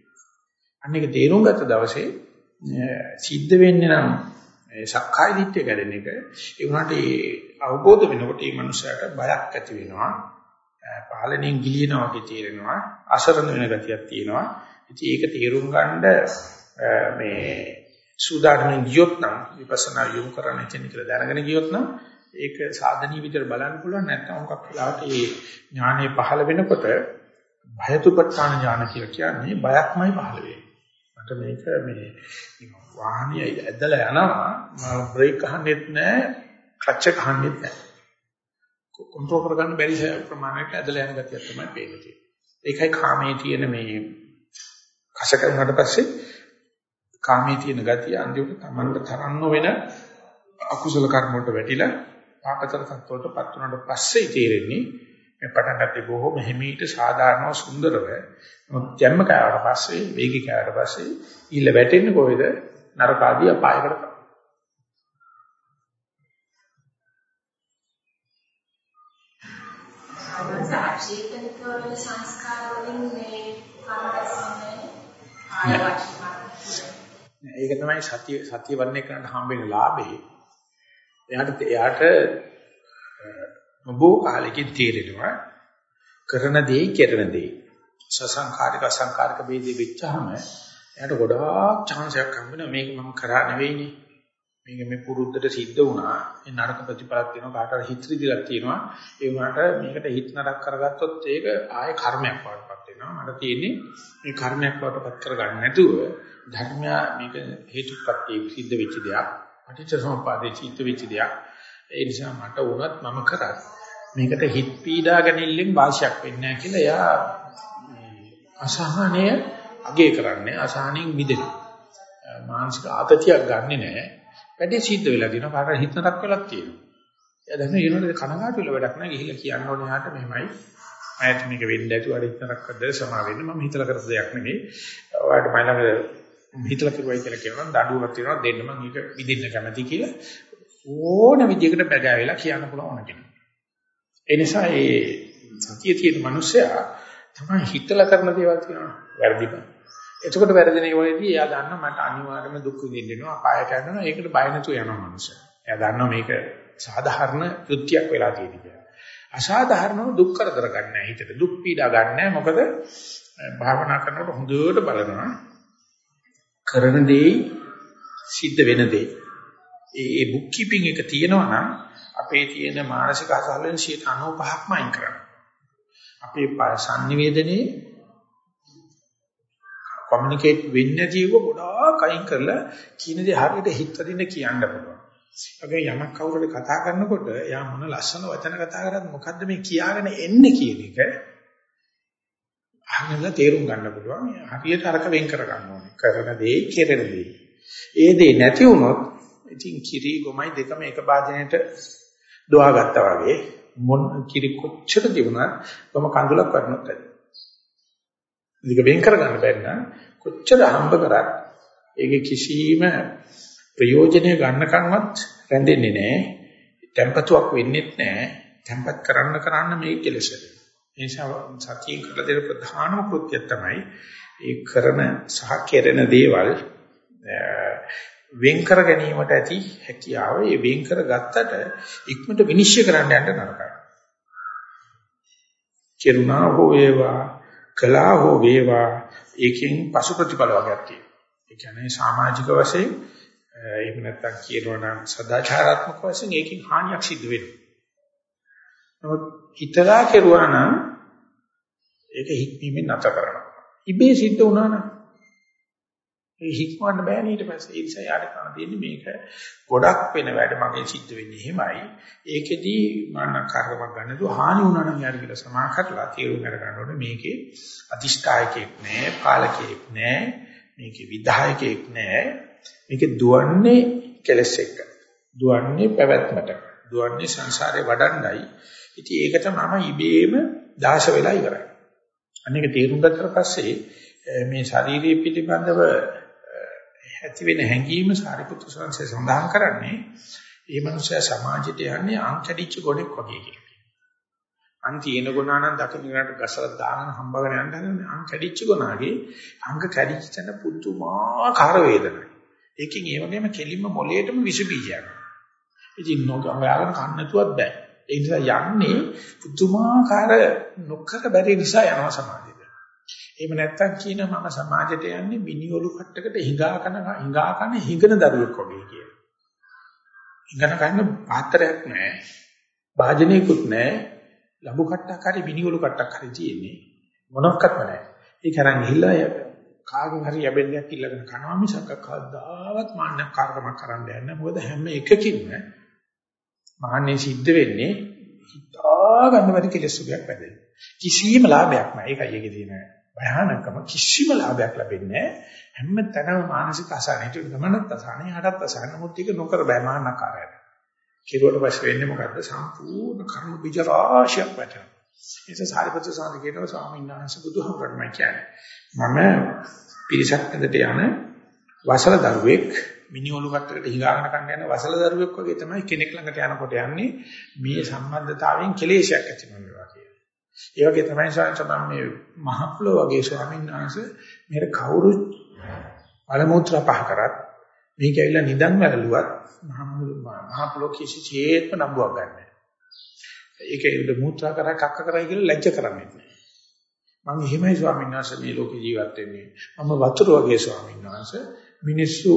අන්න ඒක තේරුම් ගත්ත දවසේ සිද්ධ වෙන්නේ නම් සක්කාය දිට්ඨිය ගැදෙන එක ඒ වුණාට ඒ අවබෝධ වෙනකොට මේ මනුස්සයාට බයක් ඇති වෙනවා. පාලනයෙන් ගිලිනවා වගේ තේරෙනවා. අසරණ වෙන ගතියක් තියෙනවා. ඉතින් ඒක තේරුම් ගන්න මේ සූදානම්ෙන් ගියොත් නම් විපස්සනා යොමු කරන්න තියෙන කියලා දැනගෙන ගියොත් නම් ඒක සාධනීය විදිහට බලන්න පුළුවන්. නැත්නම් මොකක් වෙලාවට මේ ඥානෙ පහළ වෙනකොට භයතුපත්තාන ඥාන කියලා කියන්නේ බයක්මයි පහළ වෙන්නේ. මට මේක මේ වාහනේ ඇදලා යනවා. මම බ්‍රේක් අහන්නෙත් නැහැ ක්ලච් එක අහන්නෙත් නැහැ. කන්ට්‍රෝල් කරගන්න බැරි ප්‍රමාණයකට ඇදලා යන ගතියක් තමයි පේන්නේ තියෙන්නේ. ඒකයි කාමයේ තියෙන මේ කස කරුණාට පස්සේ කාමයේ තියෙන ගතිය අන්තිමට තමන්ට තරන්න වෙන අකුසල කර්ම වලට වැටිලා පාපතර තත්ත්වවලටපත් වුණාට පස්සේ තේරෙන්නේ මේ පටන් ගත්තේ බොහොම හිමීට සාධාරණව සුන්දරව. නමුත් ජම්ම කෑවට පස්සේ වේගී කෑවට පස්සේ ඊළ වැටෙන්නේ කොහෙද? නරක ආදී අපායකට සාචේතනික වල සංස්කාර වලින් මේ වචන ඒක තමයි සතිය සතිය වර්ණය කරන්න හම්බෙන ලාභේ. එයාට එයාට බොහෝ කාලෙකින් තේරෙනවා කරන දේ කරන දේ. සසංකාරික අසංකාරික ભેදෙ වෙච්චාම එයාට ගොඩාක් chance එකක් හම්බෙනවා මේක මම කරා නෙවෙයිනේ. මේක මේ පුරුද්දට සිද්ධ වුණා. මේ නරක ප්‍රතිඵලක් තියෙනවා කාටවත් හිත රිදිලක් තියෙනවා. ඒ වුණාට මේකට හිත නරක කරගත්තොත් ඒක ආයේ කර්මයක් වඩපත් වෙනවා. මට තියෙන්නේ මේ කර්මයක් වඩපත් කරගන්න නැතුව ධර්මය මේක හේතුප්‍රත්‍ය සිද්ධ වෙච්ච දෙයක්. පටිච්ච සමුප්පාදේ සිද්ධ වෙච්ච දෙයක්. ඒ නිසා මට වුණත් මම කරත් මේකට හිත පීඩා ගැනීමෙන් වාසියක් වෙන්නේ නැහැ කියලා එයා අසහනය අගේ කරන්නේ අසහනෙන් මිදෙනවා. මානසික ආතතියක් ගන්නෙ නැහැ. වැඩේ සිද්ධ වෙලා දිනවා කාටද හිතනක් වෙලක් තියෙනවා. එයා දැන් ඒනොට කනගාටු වෙලා වැඩක් නැහැ ගිහිල්ලා කියන්න ඕනේ යාට මෙහෙමයි. මෑත් මේක වෙන්න ඇති වර හිතනක් කද්ද සමා වෙන්න මම හිතලා කරපු දෙයක් නෙමෙයි. ඔයාලට මම ළඟ හිතලා කරුවයි කියලා කියනවා දඬුවමක් තියෙනවා දෙන්න මම ඒක විදින්න කැමති කියලා ඕන විදිහකට බැගෑවිලා කියන්න පුළුවන් කෙනෙක්. ඒ නිසා ඒ සතිය තියෙන මිනිස්සයා තමයි හිතලා කරන දේවල් තියෙනවා වැරදිම. එතකොට වැරදින ඒවලදී එයා දන්නවා මට අනිවාර්යයෙන්ම දුක් විඳින්න වෙනවා අපායට යනවා ඒකට බය නැතුව යනවා මිනිස්සයා. එයා දන්නවා මේක සාධාරණ කෘත්‍යයක් වෙලා තියෙන කියලා. අසාධාරණව දුක් කරදර ගන්න නැහැ හිතට. දුක් පීඩා ගන්න නැහැ. මොකද භාවනා කරනකොට හොඳට බලනවා කරන දේ සිද්ධ වෙන දේ. ඒ ඒ බුක් කීපින් එක තියෙනවා නම් අපේ තියෙන මානසික අසහලෙන් 95%ක්ම අයින් කරනවා. අපේ සංනිවේදනයේ කොමියුනිකේට් වෙන්නේ නැතිව ගොඩාක් අයින් කරලා කියන දේ හරියට හිතරින්න කියන්න පුළුවන්. ඒකේ යමක් කවුරුහරි කතා කරනකොට එයා මොන ලස්සන වචන කතා කරත් මොකද්ද මේ කියාගෙන එන්නේ කියන එක අහන්නලා තේරුම් ගන්න පුළුවන්. හරියට අරක වෙන් කර ගන්න ඕනේ. කරන දේ, කෙරෙන දේ. ඒ දේ නැති වුණොත් ඉතින් කිරි ගොමයි දෙකම එක වාදනයට දොවාගත්තා වගේ මොන කිරි කොච්චර දිනුනත් ගොම කඳුලක් වටනොත් ඇති. මේක වෙන් කරගන්න බැරි නම් කොච්චර හම්බ කරත් ඒකේ කිසිම ප්‍රයෝජනය ගන්නකන්වත් රැඳෙන්නේ නැහැ. tempatuක් වෙන්නේත් නැහැ. tempat කරන්න කරන්න මේ කෙලෙස. ඒ නිසා සතියෙන් කළ දෙන ප්‍රධානම කෘත්‍යය තමයි ඒ කරන සහ කෙරෙන දේවල් වෙන් කර ගැනීමට ඇති හැකියාව. ඒ වෙන් කර ගත්තට ඉක්මනට විනිශ්චය කරන්න යන්න නරකයි. කෙරුණා හෝ වේවා කළා හෝ වේවා ඒකෙන් පසු ප්‍රතිඵල වර්ගයක් තියෙනවා. ඒ කියන්නේ සමාජික වශයෙන් එහෙම නැත්නම් කියනවා නම් සදාචාරාත්මක වශයෙන් ඒකෙන් හානියක් සිද්ධ වෙනවා. නමුත් හිතලා කෙරුවා නම් ඒක හික්මීමෙන් නැතර කරනවා. ඉබේ සිද්ධ වුණා නම් ඒ හික්මවන්න බෑනේ ඊට පස්සේ. ඒ නිසා යාට කරන්න තියෙන්නේ මේක ගොඩක් වෙන වැඩ මගේ සිද්ධ වෙන්නේ එහෙමයි. ඒකෙදී මම කාර්යමක් ගන්න දු හානි වුණා නම් යාර කියලා සමාකටලා තීරුම් කර ගන්න ඕනේ මේකේ අතිෂ්ඨායකෙක් නෑ, පාලකෙක් නෑ, මේකේ විධායකෙක් නෑ. මේකේ දුවන්නේ කෙලස් එක්ක. දුවන්නේ පැවැත්මට. දුවන්නේ සංසාරේ වඩන්නයි. ඉතින් ඒකට මම ඉබේම දාශ වෙලා ඉවරයි. අනේක තීරුම් ගත්තට පස්සේ මේ ශාරීරික පිළිබඳව ඇති වෙන හැඟීම සාරිපුත්‍ර සංසය සඳහන් කරන්නේ මේ මනුස්සයා සමාජයට යන්නේ අං කැඩිච්ච ගොඩෙක් වගේ කියලා. අං තියෙන ගුණා නම් දකින්නට ගසලා දාගෙන හම්බගෙන යන්න හදන්නේ අං කැඩිච්ච ගුණාගේ අංග කැඩිච්ච තැන පුදුමාකාර වේදනයි. ඒකෙන් ඒ වගේම කෙලින්ම මොලේටම විස බීජයක්. ඉතින් නොගාගෙන කන්න නැතුවත් බෑ. ඒ නිසා යන්නේ පුදුමාකාර නොකර බැරි නිසා යනවා සමාජයට. එහෙම නැත්තම් කියන මම සමාජයට යන්නේ මිනිඔලු කට්ටකට හිඟා කන හිඟා කන හිඟන දරුවෙක් වගේ කියලා. හිඟන කන්න පාත්‍රයක් නැහැ. වාජනයකුත් නැහැ. ලබු කට්ටක් හරි මිනිඔලු කට්ටක් හරි තියෙන්නේ. මොනක්වත්ම නැහැ. ඒක අරන් ගිහිල්ලා කාගෙන් හරි යබෙල්ලයක් ඉල්ලගෙන කනවා මිසක් කවදාවත් මාන්නක් කාර්යමක් කරන්න යන්නේ මොකද හැම එකකින්ම මාන්නේ සිද්ධ වෙන්නේ හිතා ගන්න බැරි කෙලෙස් සුභයක් වැඩේ. කිසිම ලාභයක් නැහැ. ඒකයි ඒකේ තියෙන භයානකම කිසිම ලාභයක් ලැබෙන්නේ හැම තැනම මානසික අසහනයට ගමනත් අසහනයි හටත් අසහන මොකද ඒක නොකර බෑ මානකාරයට. කිරුවට පස්සේ වෙන්නේ මොකද්ද සම්පූර්ණ කර්ම බීජ රාශියක් වැටෙනවා. ඒක සාරිපුත්‍ර සාන්ති කියනවා ස්වාමීන් වහන්සේ බුදුහමරණයි කියන්නේ. මම පිරිසක් ඇඳට යන වසල දරුවෙක් මිනිඔලු කට්ටකට හිඟාගෙන කන්න යන වසල දරුවෙක් වගේ තමයි කෙනෙක් ළඟට යනකොට යන්නේ මේ සම්බන්ධතාවයෙන් කෙලේශයක් ඇති වෙනවා කියලා. ඒ වගේ තමයි සාන්තනම් මේ මහප්ලෝ වගේ ස්වාමීන් වහන්සේ මෙහෙර කවුරු අලමුත්‍ර පහ කරත් මේක ඇවිල්ලා නිදන් වැළලුවත් මහප්ලෝ කිසිසේත්ම නඹුවක් ගන්නෑ. ඒකේ උඩ මූත්‍රා කරා කක්ක කරා කියලා ලැජ්ජ කරන්නේ නැහැ. මම එහෙමයි ස්වාමීන් වහන්සේ මේ ලෝකේ ජීවත් වෙන්නේ. මම වතුර වගේ ස්වාමීන් වහන්සේ මිනිස්සු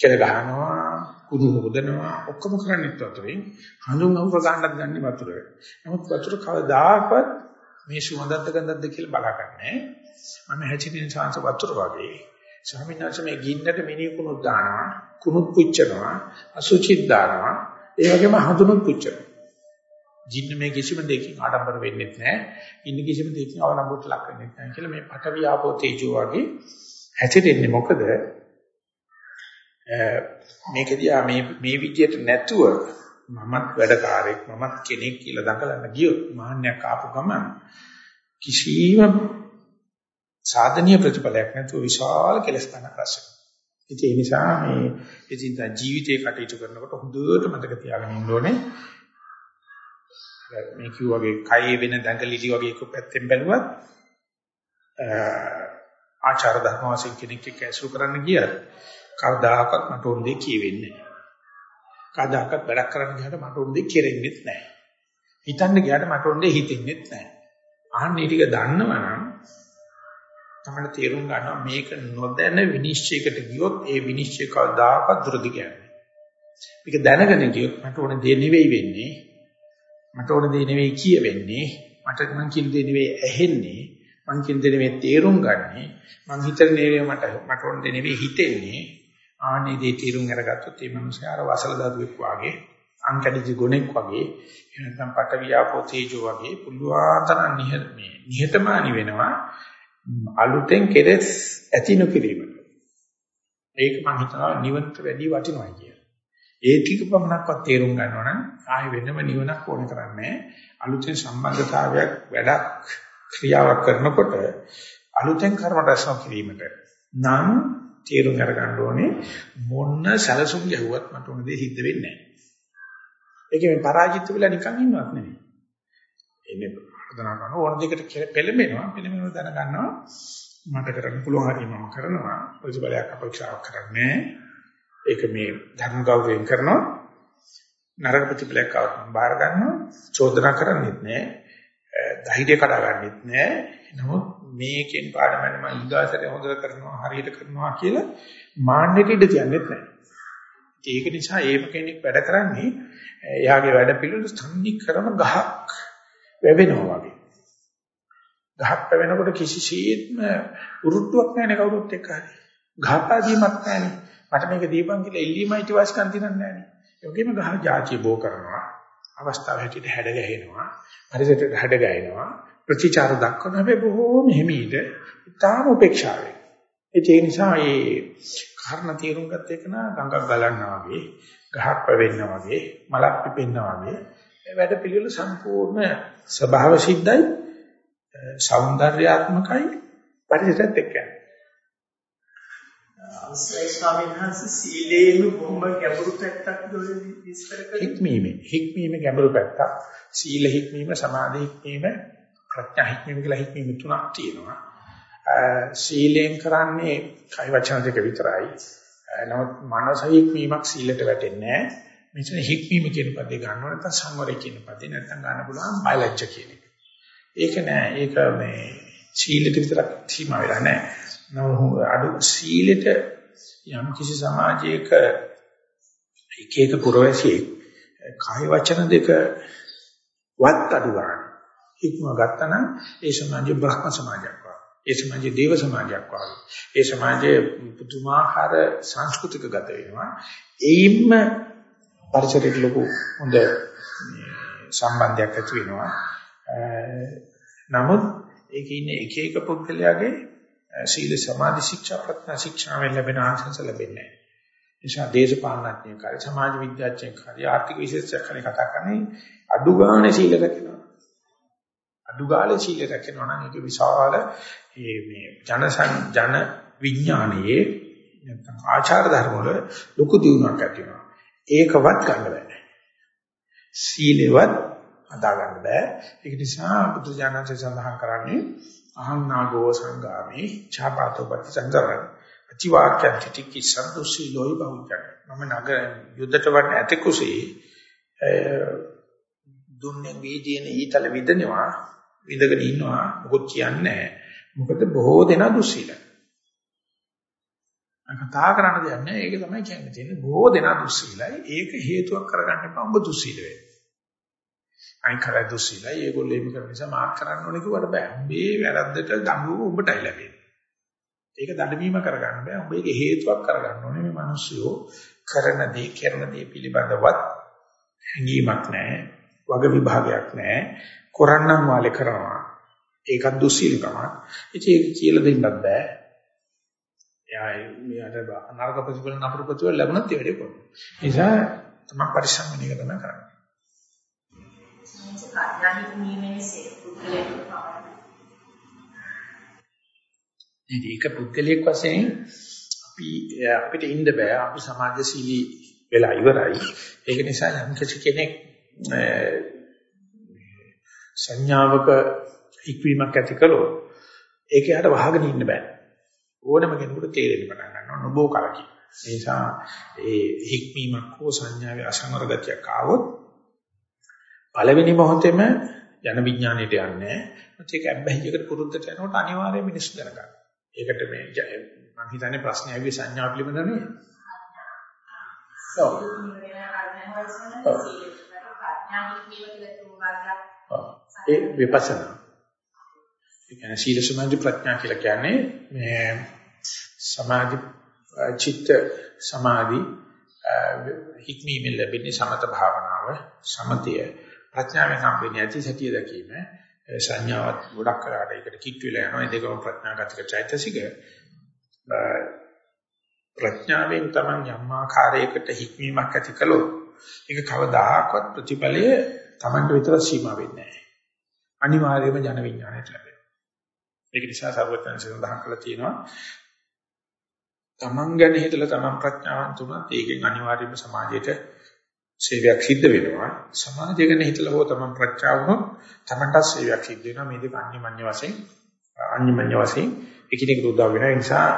කෙල ගහනවා, කුඩු හොදනවා, ඔක්කොම කරන්නේ වතුරෙන්. හඳුන් අහුර ගන්නත් ගන්න වතුරේ. නමුත් වතුර කවදාකවත් මේ සුවඳක්ද ගඳක්ද කියලා බලාගන්නේ මම හැචිතින් chance වතුර වගේ. ස්වාමීන් වහන්සේ මේ ගින්නට මිනි කුණුත් දානවා, කුණුත් පුච්චනවා, අසුචිත් දානවා, ඒ වගේම හඳුනුත් පුච්චනවා. ජීන්න මේ කිසිම දෙයකින් ආඩම්බර වෙන්නේ නැහැ. ඉන්න කිසිම දෙයකින් අවලංගුවට ලක් වෙන්නේ නැහැ කියලා මේ පඨවි ආපෝ තේජෝ වගේ හැසිරෙන්නේ මොකද? මේකදී මේ මේ විදියට නැතුව මමත් වැඩකාරයෙක් මමත් කෙනෙක් කියලා දඟලන්න ගියොත් මාන්නයක් ආපු ගමන් කිසිම සාධනීය ප්‍රතිඵලයක් නැතුව විශාල කෙලස් ගන්න රසක්. ඒ නිසා මේ එදිනදා ජීවිතේ කටයුතු කරනකොට හොඳට මතක තියාගන්න ඕනේ මේ කිව්වාගේ කයේ වෙන දඟලිලි වගේ එක පැත්තෙන් බැලුවත් ආචාර ධර්ම වශයෙන් කෙනෙක් එක්ක ඇසුරු කරන්න ගියත් කවදාකවත් මට උන් දෙක කියවෙන්නේ නැහැ. කවදාකවත් වැඩක් කරන්න ගියාට මට උන් දෙක කෙරෙන්නේ නැහැ. හිතන්න ගියාට මට උන් දෙක හිතෙන්නේ නැහැ. අහන්නේ ටික දන්නවනම් තමයි තේරුම් ගන්නවා මේක නොදැන විනිශ්චයකට ගියොත් ඒ විනිශ්චය කවදාකවත් දුරදි කියන්නේ. මේක දැනගෙන ගියොත් මට ඕන දේ නෙවෙයි වෙන්නේ මට ඕන දේ නෙවෙයි කියවෙන්නේ මට මං කියන දේ නෙවෙයි ඇහෙන්නේ මං කියන දේ නෙවෙයි තේරුම් ගන්නෙ මං හිතන නෙවෙයි මට මට ඕන දේ නෙවෙයි හිතෙන්නේ ආනේ දේ තේරුම් අරගත්තොත් ඒ මනුස්සයා අර වසල දරුවෙක් වාගේ අංකඩිජි ගුණෙක් වගේ එහෙනම් පටවියාපෝ තේජෝ වගේ පුළුවන් තරම් මේ නිහතමානී වෙනවා අලුතෙන් කෙලස් ඇති නොකිරීමට ඒක මම හිතනවා නිවනට වැඩි වටිනවා කියලා. ඒ ටික පමණක්වත් තේරුම් ගන්නවා නම් ආයෙ වෙනම නිවනක් ඕන කරන්නේ අලුතෙන් සම්බන්ධතාවයක් වැඩක් ක්‍රියාවක් කරනකොට අලුතෙන් කර්ම රැස්ව කිරීමට නම් තේරුම් අරගන්න ඕනේ මොන සැලසුම් ගැහුවත් මට උන දේ සිද්ධ වෙන්නේ නැහැ. ඒකෙන් පරාජිත වෙලා නිකන් ඉන්නවත් නෙමෙයි. එන්නේ හදනා කරන ඕන දෙයකට පෙළඹෙනවා පෙළඹෙනවා දැනගන්නවා. මට කරන්න පුළුවන් හරි මම කරනවා. ප්‍රතිඵලයක් අපේක්ෂාවක් කරන්නේ ඒක මේ ධර්ම ගෞරවයෙන් කරනවා. නරක ප්‍රතිපලයක් આવත් බාර ගන්නවා. චෝදනා කරන්නේත් නැහැ. ධෛර්ය කඩා ගන්නෙත් නැහැ නමුත් මේකෙන් පාඩම මම ඊගාසට හොඳට කරනවා හරියට කරනවා කියලා මාන්නෙට ඉඩ තියන්නෙත් නැහැ ඒක නිසා ඒම කෙනෙක් වැඩ කරන්නේ එයාගේ වැඩ පිළිවෙල ස්ථානික කරම ගහක් වැවෙනවා වගේ. ගහක් වැවෙනකොට කිසිසේත්ම උරුට්ටුවක් නැහැ කවුරුත් එක්ක හරි. ගහපාදීමක් නැහැ මට මේක දීපන් කියලා එල්ලීම අයිතිවාසිකම් දිනන්නේ නැහැ. ඒ වගේම ගහ જાතිය බෝ කරනවා. අවස්ථාව හැටියට හැඩ ගැහෙනවා පරිසරයට හැඩ ගැහෙනවා. ප්‍රතිචාර දක්වන හැබැයි බොහෝම හිමීට ඉතාම උපේක්ෂාවෙන්. ඒ නිසා මේ කර්ණ තීරුම් ගත එක නා ගඟක් ගලන්නා වගේ ගහක් පැවෙන්නා වගේ මලක් පිපෙන්නා වගේ වැඩ පිළිවෙල සම්පූර්ණ ස්වභාව සිද්ධයි సౌందర్యාත්මකයි පරිසරයත් එක්ක යනවා අවසරයි ස්වාමීන් වහන්සේ සීලේම බොහොම ගැඹුරු පැත්තක් විස්තර කරේ. හික්මීමේ හික්මීමේ ගැඹුරු පැත්තක්. සීල හික්මීම, සමාධි හික්මීම, ප්‍රඥා හික්මීම කියලා හික්මීම තුනක් තියෙනවා. සීලෙන් කරන්නේ කයි වචන දෙක විතරයි. නමුත් මනස හික්මීමක් සීලයට වැටෙන්නේ නැහැ. මෙතන හික්මීම කියන පදේ ගන්නව නැත්නම් සංවරය කියන පදේ නැත්නම් ගන්න පුළුවන් බයලජ්ජ කියන එක. ඒක නෑ. ඒක මේ සීලෙට විතරක් සීමා වෙලා නෑ. නෝ අඩු සීලෙට යම් කිසි සමාජයක එක එක පුරවැසියෙක් කාය වචන දෙක වත් අඩු ගන්න. ඉක්ම ගත්තනම් ඒ සමාජය බ්‍රහ්ම සමාජයක් වගේ. ඒ සමාජය දේව සමාජයක් වගේ. ඒ සමාජයේ පුදුමාකාර සංස්කෘතික ගත වෙනවා. ඒින්ම පරිසරයට ලොකු හොඳ සම්බන්ධයක් ඇති වෙනවා. නමුත් ඒකේ ඉන්නේ එක එක පුද්ගලයාගේ සීල සමාධි ශික්ෂා ප්‍රඥා ශික්ෂාවෙන් ලැබෙන ආංශංශ ලැබෙන්නේ නැහැ. නිසා දේශපාලනඥයෙක් හරි සමාජ විද්‍යාඥයෙක් හරි ආර්ථික විශේෂඥයෙක් හරි කතා කරන්නේ අඩු ගානේ සීල රැකෙනවා. අඩුගාලේ සීලය රැකෙනවා නම් ඒක විශාල මේ මේ ජන ජන විඥානයේ නැත්නම් ආචාර ධර්ම වල ලොකු දියුණුවක් ඇති වෙනවා. ඒකවත් ගන්න බෑ. සීලෙවත් අදා ගන්න බෑ. ඒක නිසා බුදුජානක සඳහන් කරන්නේ අහං නාගෝ සංගාමේ ඡාපාතෝ පටිසංගරණ අතිවාක්‍යං තිටි සද්දුසීලෝයි බහුජන මම නගර යුද්ධට වඩ ඇත කුසී දුන්නේ වීදියේන ඊතල විදෙනවා විදගෙන ඉන්නවා. මොකොත් කියන්නේ නැහැ. මොකද බොහෝ දෙනා දුස්සීලයි. කතා කරන්න දෙයක් නැහැ. ඒක තමයි කියන්නේ. තියෙන්නේ බොහෝ දෙනා දුස්සීලයි. ඒක හේතුවක් කරගන්න එපා. උඹ දුස්සීල වෙන්න. අයින් කරලා දුස්සීලයි. ඒගොල්ලෝ එහෙම කරන නිසා මාක් කරන්න ඕනේ කිව්වට බෑ. උඹේ වැරද්දට දඬුවම උඹටයි ලැබෙන්නේ. ඒක දඬුවීම කරගන්න බෑ. උඹ ඒක හේතුවක් කරගන්න ඕනේ. මේ මිනිස්සුયો කරන දේ කරන දේ පිළිබඳවත් හැඟීමක් නැහැ වග විභාගයක් නැහැ කරන්නම් වාලේ කරනවා. ඒකත් දුස්සීලකම ඉතින් ඒක කියලා දෙන්නත් බෑ. එයා මෙයාට නරක ප්‍රතිඵල නපුරු ප්‍රතිඵල ලැබුණත් ඒ වැඩේ කරනවා. ඒ නිසා තමයි පරිස්සම් වෙන එක තමයි කරන්නේ. ඒක පුද්ගලයෙක් වශයෙන් අපි අපිට ඉන්න බෑ. අපි සමාජශීලී වෙලා ඉවරයි. ඒක නිසා යම් කෙනෙක් සංඥාවක ඉක්වීමක් ඇති කළොත් ඒක යට වහගෙන ඉන්න බෑ. ඕනම කෙනෙකුට තේරෙන්න පටන් ගන්නවා. නොබෝ කලකින් ඒ නිසා ඒ හික්මීමක් හෝ සංඥාවේ අසංවර ගතියක් ආවොත් පළවෙනි මොහොතේම යන විඥාණයට යන්නේ නැහැ ඒක අබ්බැහියකට පුරුද්දට යනකොට අනිවාර්යයෙන් මිනිස්සු දැනගන්න. ඒකට මේ මම හිතන්නේ ප්‍රශ්නේ ඇවිත් සංඥා පිළිබඳ නෙවෙයි. ඔව්. ඒ විපස්සනා. ඒ කියන්නේ සීල සමාධි ප්‍රඥා කියලා කියන්නේ මේ සමාධි චිත්ත සමාධි හික්මීමෙන් ලැබෙන සමත භාවනාව සමතය ප්‍රඥාවෙන් හම්බෙන්නේ ඇති සතිය දැකීම සංඥාවත් ගොඩක් කරාට ඒකට කිට් වෙලා යනවා. ඒ දෙකම ප්‍රඥාගතික චෛතසික. ප්‍රඥාවෙන් තමන් යම් ආකාරයකට හික්මීමක් ඇති කළොත් ඒක කවදාහක්වත් ප්‍රතිඵලය තමන්ට විතර සීමා වෙන්නේ නැහැ. අනිවාර්යයෙන්ම ජන විඥාණයට ලැබෙනවා. ඒක නිසා සර්වඥයන් සඳහන් කළා තියෙනවා තමන් ගැන හිතලා තමන් ප්‍රඥාවන්ත වුණත් ඒකෙන් අනිවාර්යයෙන්ම සමාජයට සේවයක් සිද්ධ වෙනවා. සමාජය ගැන හිතලා හෝ තමන් ප්‍රඥා වුණොත් තමන්ට සේවයක් සිද්ධ වෙනවා. මේ දෙක අන්‍යමඤ්ඤ වශයෙන් අන්‍යමඤ්ඤ වශයෙන් එකිනෙකට උදව් වෙන නිසා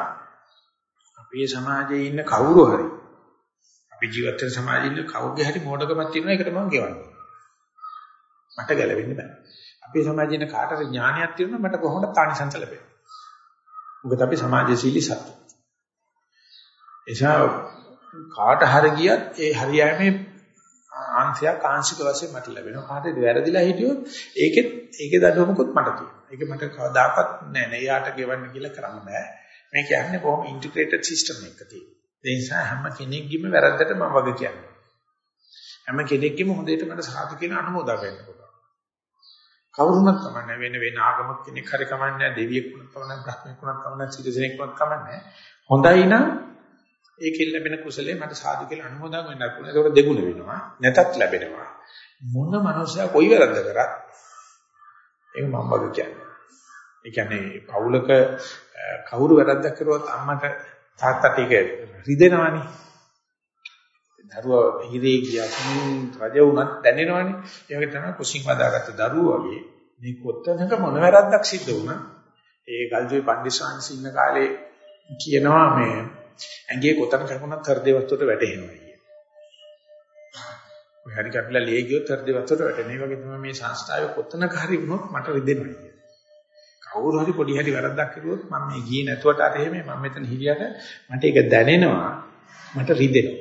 අපේ සමාජයේ ඉන්න කවුරු හරි අපි ජීවත් වෙන සමාජයේ ඉන්න කවුරුගේ හරි මෝඩකමක් තියෙනවා ඒකට මම ගෙවන්නේ. මට ගැලවෙන්න බෑ. අපේ සමාජයේ ඉන්න කාටද ඥානයක් තියෙනවා මට කොහොමද තානිසංස ලැබෙන්නේ? මොකද අපි සමාජශීලී සත්තු එසා කාට හරි ගියත් ඒ හරියෑමේ අංශයක් ආංශික වශයෙන් මට ලැබෙනවා. කාටද වැරදිලා හිටියොත් ඒකෙත් ඒකේ දඩුවමකුත් මට තියෙනවා. ඒක මට කවදාකවත් නෑ නේ යාට ගෙවන්න කියලා කරන්න බෑ. මේ කියන්නේ බොහොම ඉන්ටිග්‍රේටඩ් සිස්ටම් එකක තියෙන. ඒ නිසා හැම කෙනෙක්ගේම වැරද්දට මම වග කියන්නේ. හැම කෙනෙක්ගේම හොඳට මට සාදු කියන අනුමෝදා වෙන්න පුළුවන්. කවුරුමත් කමන්නේ වෙන වෙන ආගමක් කෙනෙක් හරි කමන්නේ දෙවියෙක් වුණත් කමන්නේ බ්‍රහ්මෙක් වුණත් කමන්නේ සිරිසෙනෙක් වුණත් කමන්නේ. හොඳයි නම් ඒකෙන් ලැබෙන කුසලයේ මට සාදු කියලා අනුමෝදන් වෙන්න පුළුවන්. ඒක දෙගුණ වෙනවා. නැතත් ලැබෙනවා. මොන මනුස්සයා කොයි වැරද්ද කරත් ඒක මම වගේ කියන්නේ. ඒ කියන්නේ පවුලක කවුරු වැරද්දක් කරුවත් අම්මට තාත්තට ඒක රිදෙනවනේ. දරුවා හිරේ ගියත් රජ වුණත් දැනෙනවනේ. ඒ වගේ තමයි කුසින් වදාගත්ත දරුවෝ වගේ මේ කොත්තනක මොන වැරද්දක් සිද්ධ වුණා. ඒ ගල්ජොයි පණ්ඩිස්වාංශ ඉන්න කාලේ කියනවා මේ ඇඟේ කොතන කරුණත් හෘදේ වස්තුවට වැටෙනවා කිය. ඔය හරි කපලා ලේ ගියොත් හෘදේ වස්තුවට වැටෙන. ඒ වගේ තමයි මේ සංස්ථාවේ කොතනක හරි වුණොත් මට රිදෙනවා කිය. කවුරු හරි පොඩි හරි වැරද්දක් කරුවොත් මම මේ ගියේ නැතුවට අර එහෙම මම මෙතන හිරියට මට ඒක දැනෙනවා මට රිදෙනවා.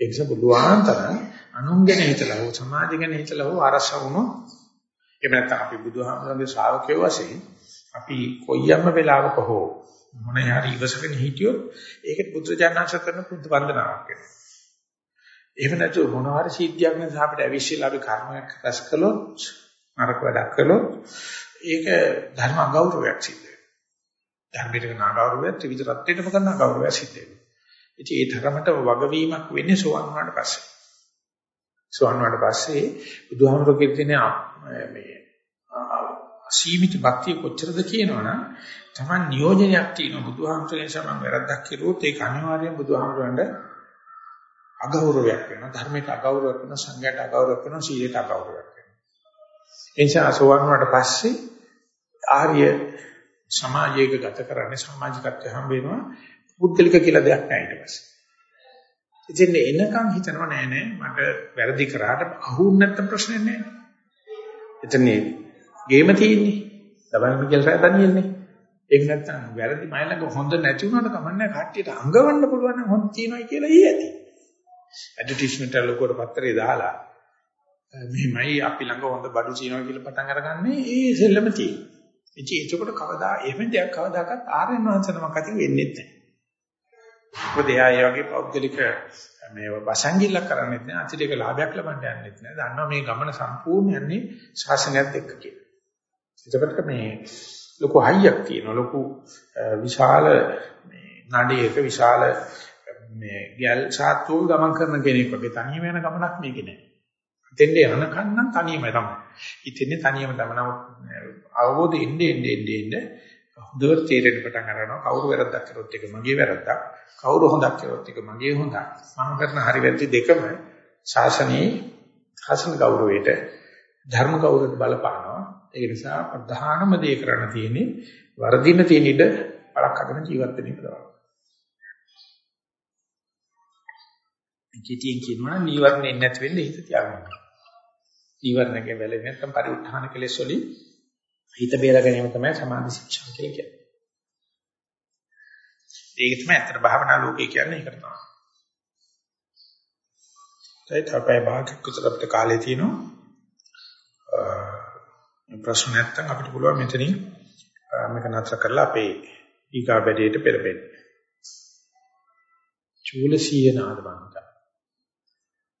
ඒ නිසා බුදුහාම තරම් අනුන් ගැන හිතලා හෝ සමාජ ගැන හිතලා හෝ අරස වුණොත් එහෙම නැත්නම් අපි බුදුහාමරගේ ශ්‍රාවකයෝ වශයෙන් අපි කොයියම්ම වෙලාවක හෝ මොන හරි ඉවසගෙන හිටියොත් ඒකට බුදුජානනාංශ කරන බුද්ධ වන්දනාවක් වෙනවා. එහෙම නැතුව මොන හරි සිද්ධියක් නිසා අපිට ඇවිස්සලා අපි කර්මයක් රැස් කළොත් නරක වැඩක් කළොත් ඒක ධර්ම අගෞරවයක් සිද්ධ වෙනවා. ධර්මයට කරන අගෞරවය ත්‍රිවිධ රත්නයටම කරන අගෞරවයක් සිද්ධ වෙනවා. ඉතින් ඒ තරමට වගවීමක් වෙන්නේ සෝවන් වුණාට පස්සේ. සෝවන් වුණාට පස්සේ බුදුහාමුදුරුවෝ කියන මේ අසීමිත භක්තිය කොච්චරද කියනවනම් Taman නියෝජනයක් තියෙනවා. බුදුහාමුදුරනේ සමන් වැරද්දක් කෙරුවොත් ඒක අනිවාර්යෙන් බුදුහාමුදුරන්ට අගෞරවයක් වෙනවා. ධර්මයට අගෞරවයක් වෙනවා සංඝයට අගෞරවයක් වෙනවා සීලයට අගෞරවයක් වෙනවා. ඒ නිසා අසෝවන් වුණාට පස්සේ ආර්ය සමාජයක ගත කරන්නේ සමාජිකත්වය හම්බ වෙනවා. පුද්ගලික කියලා දෙයක් නැහැ ඊට පස්සේ. ඉතින් එනකන් හිතනවා නෑ නෑ මට වැරදි කරාට අහුුන් නැත්තම් ප්‍රශ්නේ නෑ. එතනේ ගේම තියෙන්නේ. දබල් මිකල් රෑ දනියන්නේ. ඒක නැත්තම් වැරදි මයිලක හොඳ නැති වුණාට කමන්නේ කට්ටියට අඟවන්න පුළුවන් නම් හොඳ තියනයි කියලා ඊ ඇති. ඇඩ්වර්ටයිස්මන්ට් එක ලොකුවට පත්තරේ දාලා මෙහිමයි අපි ළඟ හොඳ බඩු තියෙනවා කියලා පටන් අරගන්නේ ඒ සෙල්ලම තියෙනවා. ඉතින් ඒකකොට කවදා එහෙම දෙයක් කවදාකවත් ආර්යයන් වහන්සේ නමක් අතින් වෙන්නේ නැහැ. මොකද එයා ඒ වගේ පෞද්ගලික මේ වසංගිල්ලක් කරන්නේත් නෑ අතිරේක ලාභයක් ලබන්න යන්නෙත් නෑ. දන්නවා මේ ගමන සම්පූර්ණ යන්නේ ශාසනයත් එක්ක කියලා. එතකොට මේ ලොකු හයියක් තියෙනවා. ලොකු විශාල මේ නඩේක විශාල මේ ගැල් සාත්තුව ගමන් කරන කෙනෙක් වගේ තනියම යන ගමනක් මේකේ නෑ. ඉතින්ද යනකන් නම් තනියම තමයි. ඉතින්නේ තනියම තමයි. නමුත් අවබෝධ එන්නේ එන්නේ එන්නේ හොඳට තේරෙන්න පටන් ගන්නවා කවුරු වැරද්දක් කරොත් ඒක මගේ වැරද්දක් කවුරු හොඳක් කරොත් ඒක මගේ හොඳක් මම කරන හරි වැරදි දෙකම ශාසනයේ ශාසන ගෞරවයට ධර්ම ගෞරවයට බලපානවා ඒ නිසා ප්‍රධානම දේ කරන්න තියෙන්නේ වර්ධින තියෙන ඉඩ බලක් අගෙන ජීවත් වෙන එක තමයි කිටියෙන් කියනවා නීවරණේ නැති වෙන්න හිත තියාගන්න. නීවරණකේ වැළෙන්නේ නැත්නම් පරිඋත්ථාන කෙලෙස් වලින් හිත බේර ගැනීම තමයි සමාධි ශික්ෂා කියලා කියන්නේ. ඒක තමයි අතර භාවනා ලෝකේ කියන්නේ ඒකට තමයි. ඒත් අපේ භාගයක් විතර අපිට කාලේ තියෙනවා. ප්‍රශ්න නැත්නම් අපිට පුළුවන් මෙතනින් මේක නතර කරලා අපේ ඊගා බැදේට පෙරපෙන්න. චූල සීනාද බංග.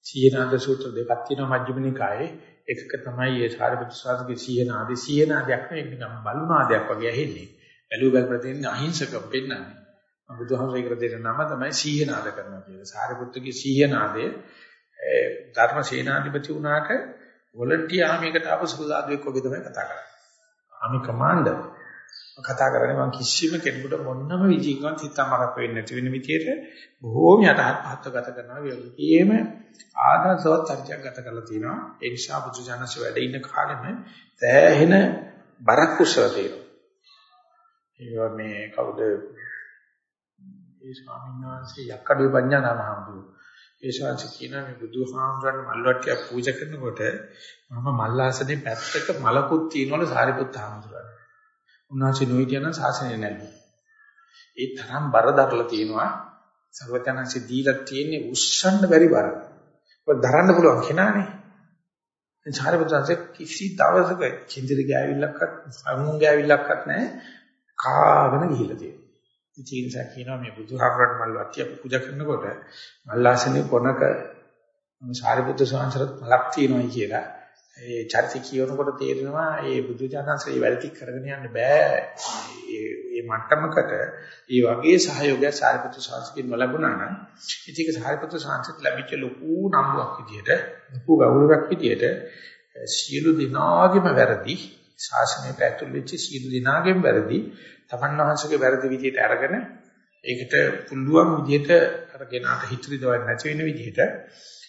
සීනාද සූත්‍ර දෙකක් තියෙනවා මජ්ක්‍ධිම නිකායේ එකක තමයි ඒ සාරිපුත්‍ර සාසගේ සීනාදී සීනාදයක් නෙවෙයි නිකම් බලුනාදයක් වගේ ඇහෙන්නේ. බැලු බැලපර දෙන්නේ අහිංසකව පෙන්නන්නේ. බුදුහාමරේ කර දෙන නම තමයි සීනාද කරනවා කියලා. සාරිපුත්‍රගේ සීනාදය ධර්ම සේනාධිපති වුණාට වොලන්ටියර් ආමියකට ආපු සුදාදුවෙක් වගේ තමයි කතා කරන්නේ. ආමි කමාන්ඩර් කතා කරන්නේ මම කිසිම කෙනෙකුට මොනම විදිහකින්වත් හිතමරක් වෙන්නේ නැති වෙන විදිහට බොහෝම යටහත් පහත්ව ගත කරනවා. වගේම ආදර්ශවත් චර්චයක් ගත කරලා තියෙනවා. ඒ නිසා බුදුජානක වැඩ ඉන්න කාලෙම තෑහෙන බරක් කුසල තියෙනවා. ඒවා මේ කවුද? ඒ ස්වාමීන් වහන්සේ යක්කඩුවේ පඤ්ඤා නම හම්බුනේ ඒ ශාංශ කියන මේ බුදුහාමුදුරන් මල්වට්ටිය පූජා කරනකොට මම මල්ලාසනේ පැත්තක මලකුත් තියනවලු සාරිපුත්ත හාමුදුරන් උන්වහන්සේ නොහිටියන ශාසනය නැහැ. ඒ තරම් බර දරලා තියෙනවා. සර්වඥාන්සේ දීලා තියෙන්නේ උස්සන්න බැරි බර. ඔය දරන්න පුළුවන් කෙනානේ. දැන් චාරිපුත්‍රන්සේ කිසි දවසක කිඳිරි ගෑවිල්ලක්වත් අමුන් ගෑවිල්ලක්වත් නැහැ. කාගෙන ගිහිල්ලා තියෙනවා. ඉතින් ඒ කියනවා මේ බුදුහාමරණ මල් වත්‍ය පූජා කරනකොට මල්ලාසනේ කොනක සාරිපුත්‍ර ස්වාමීන්සරත් මලක් තියෙනවායි කියලා. ඒ චරිත කියනකොට තේරෙනවා ඒ බුදු ජානන්සේ වැඩි කරගෙන යන්න බෑ. ඒ මට්ටමකට ඒ වගේ සහයෝගය සාරිපුත්‍ර සංස්කෘතිය නොලැබුණා නම් ඉතින් ඒක සාරිපුත්‍ර සංස්කෘතිය ලැබිච්ච ලොකු නම්බුවක් විදියට ලොකු ගෞරවයක් විදියට සියලු දිනාගෙම වැරදි ශාසනයට ඇතුල් වෙච්ච සියලු දිනාගෙම වැරදි තමන් වහන්සේගේ වැරදි විදියට අරගෙන ඒකට පුළුවන් විදියට අරගෙන අත හිතරි දවල් නැති වෙන විදියට